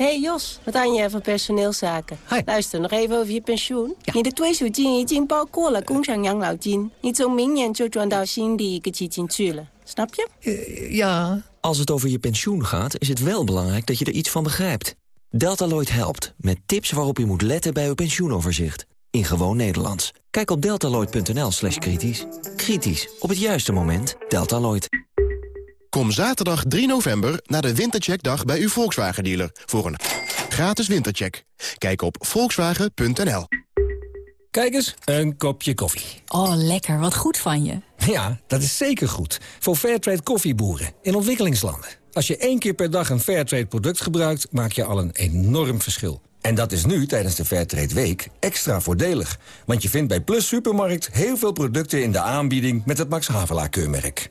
Hey Jos, wat aan je van personeelszaken. Luister nog even over je pensioen. Ja. De tweede in nou Niet zo Snap je? Eh, ja. Als het over je pensioen gaat, is het wel belangrijk dat je er iets van begrijpt. Deltaloid helpt met tips waarop je moet letten bij je pensioenoverzicht. In gewoon Nederlands. Kijk op deltaloid.nl slash kritisch. Kritisch, op het juiste moment. Deltaloid. Kom zaterdag 3 november naar de Wintercheckdag bij uw Volkswagen-dealer... voor een gratis wintercheck. Kijk op volkswagen.nl. Kijk eens, een kopje koffie. Oh, lekker. Wat goed van je. Ja, dat is zeker goed. Voor Fairtrade koffieboeren in ontwikkelingslanden. Als je één keer per dag een Fairtrade product gebruikt, maak je al een enorm verschil. En dat is nu, tijdens de Fairtrade Week, extra voordelig. Want je vindt bij Plus Supermarkt heel veel producten in de aanbieding met het Max Havelaar keurmerk.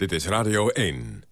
Dit is Radio 1.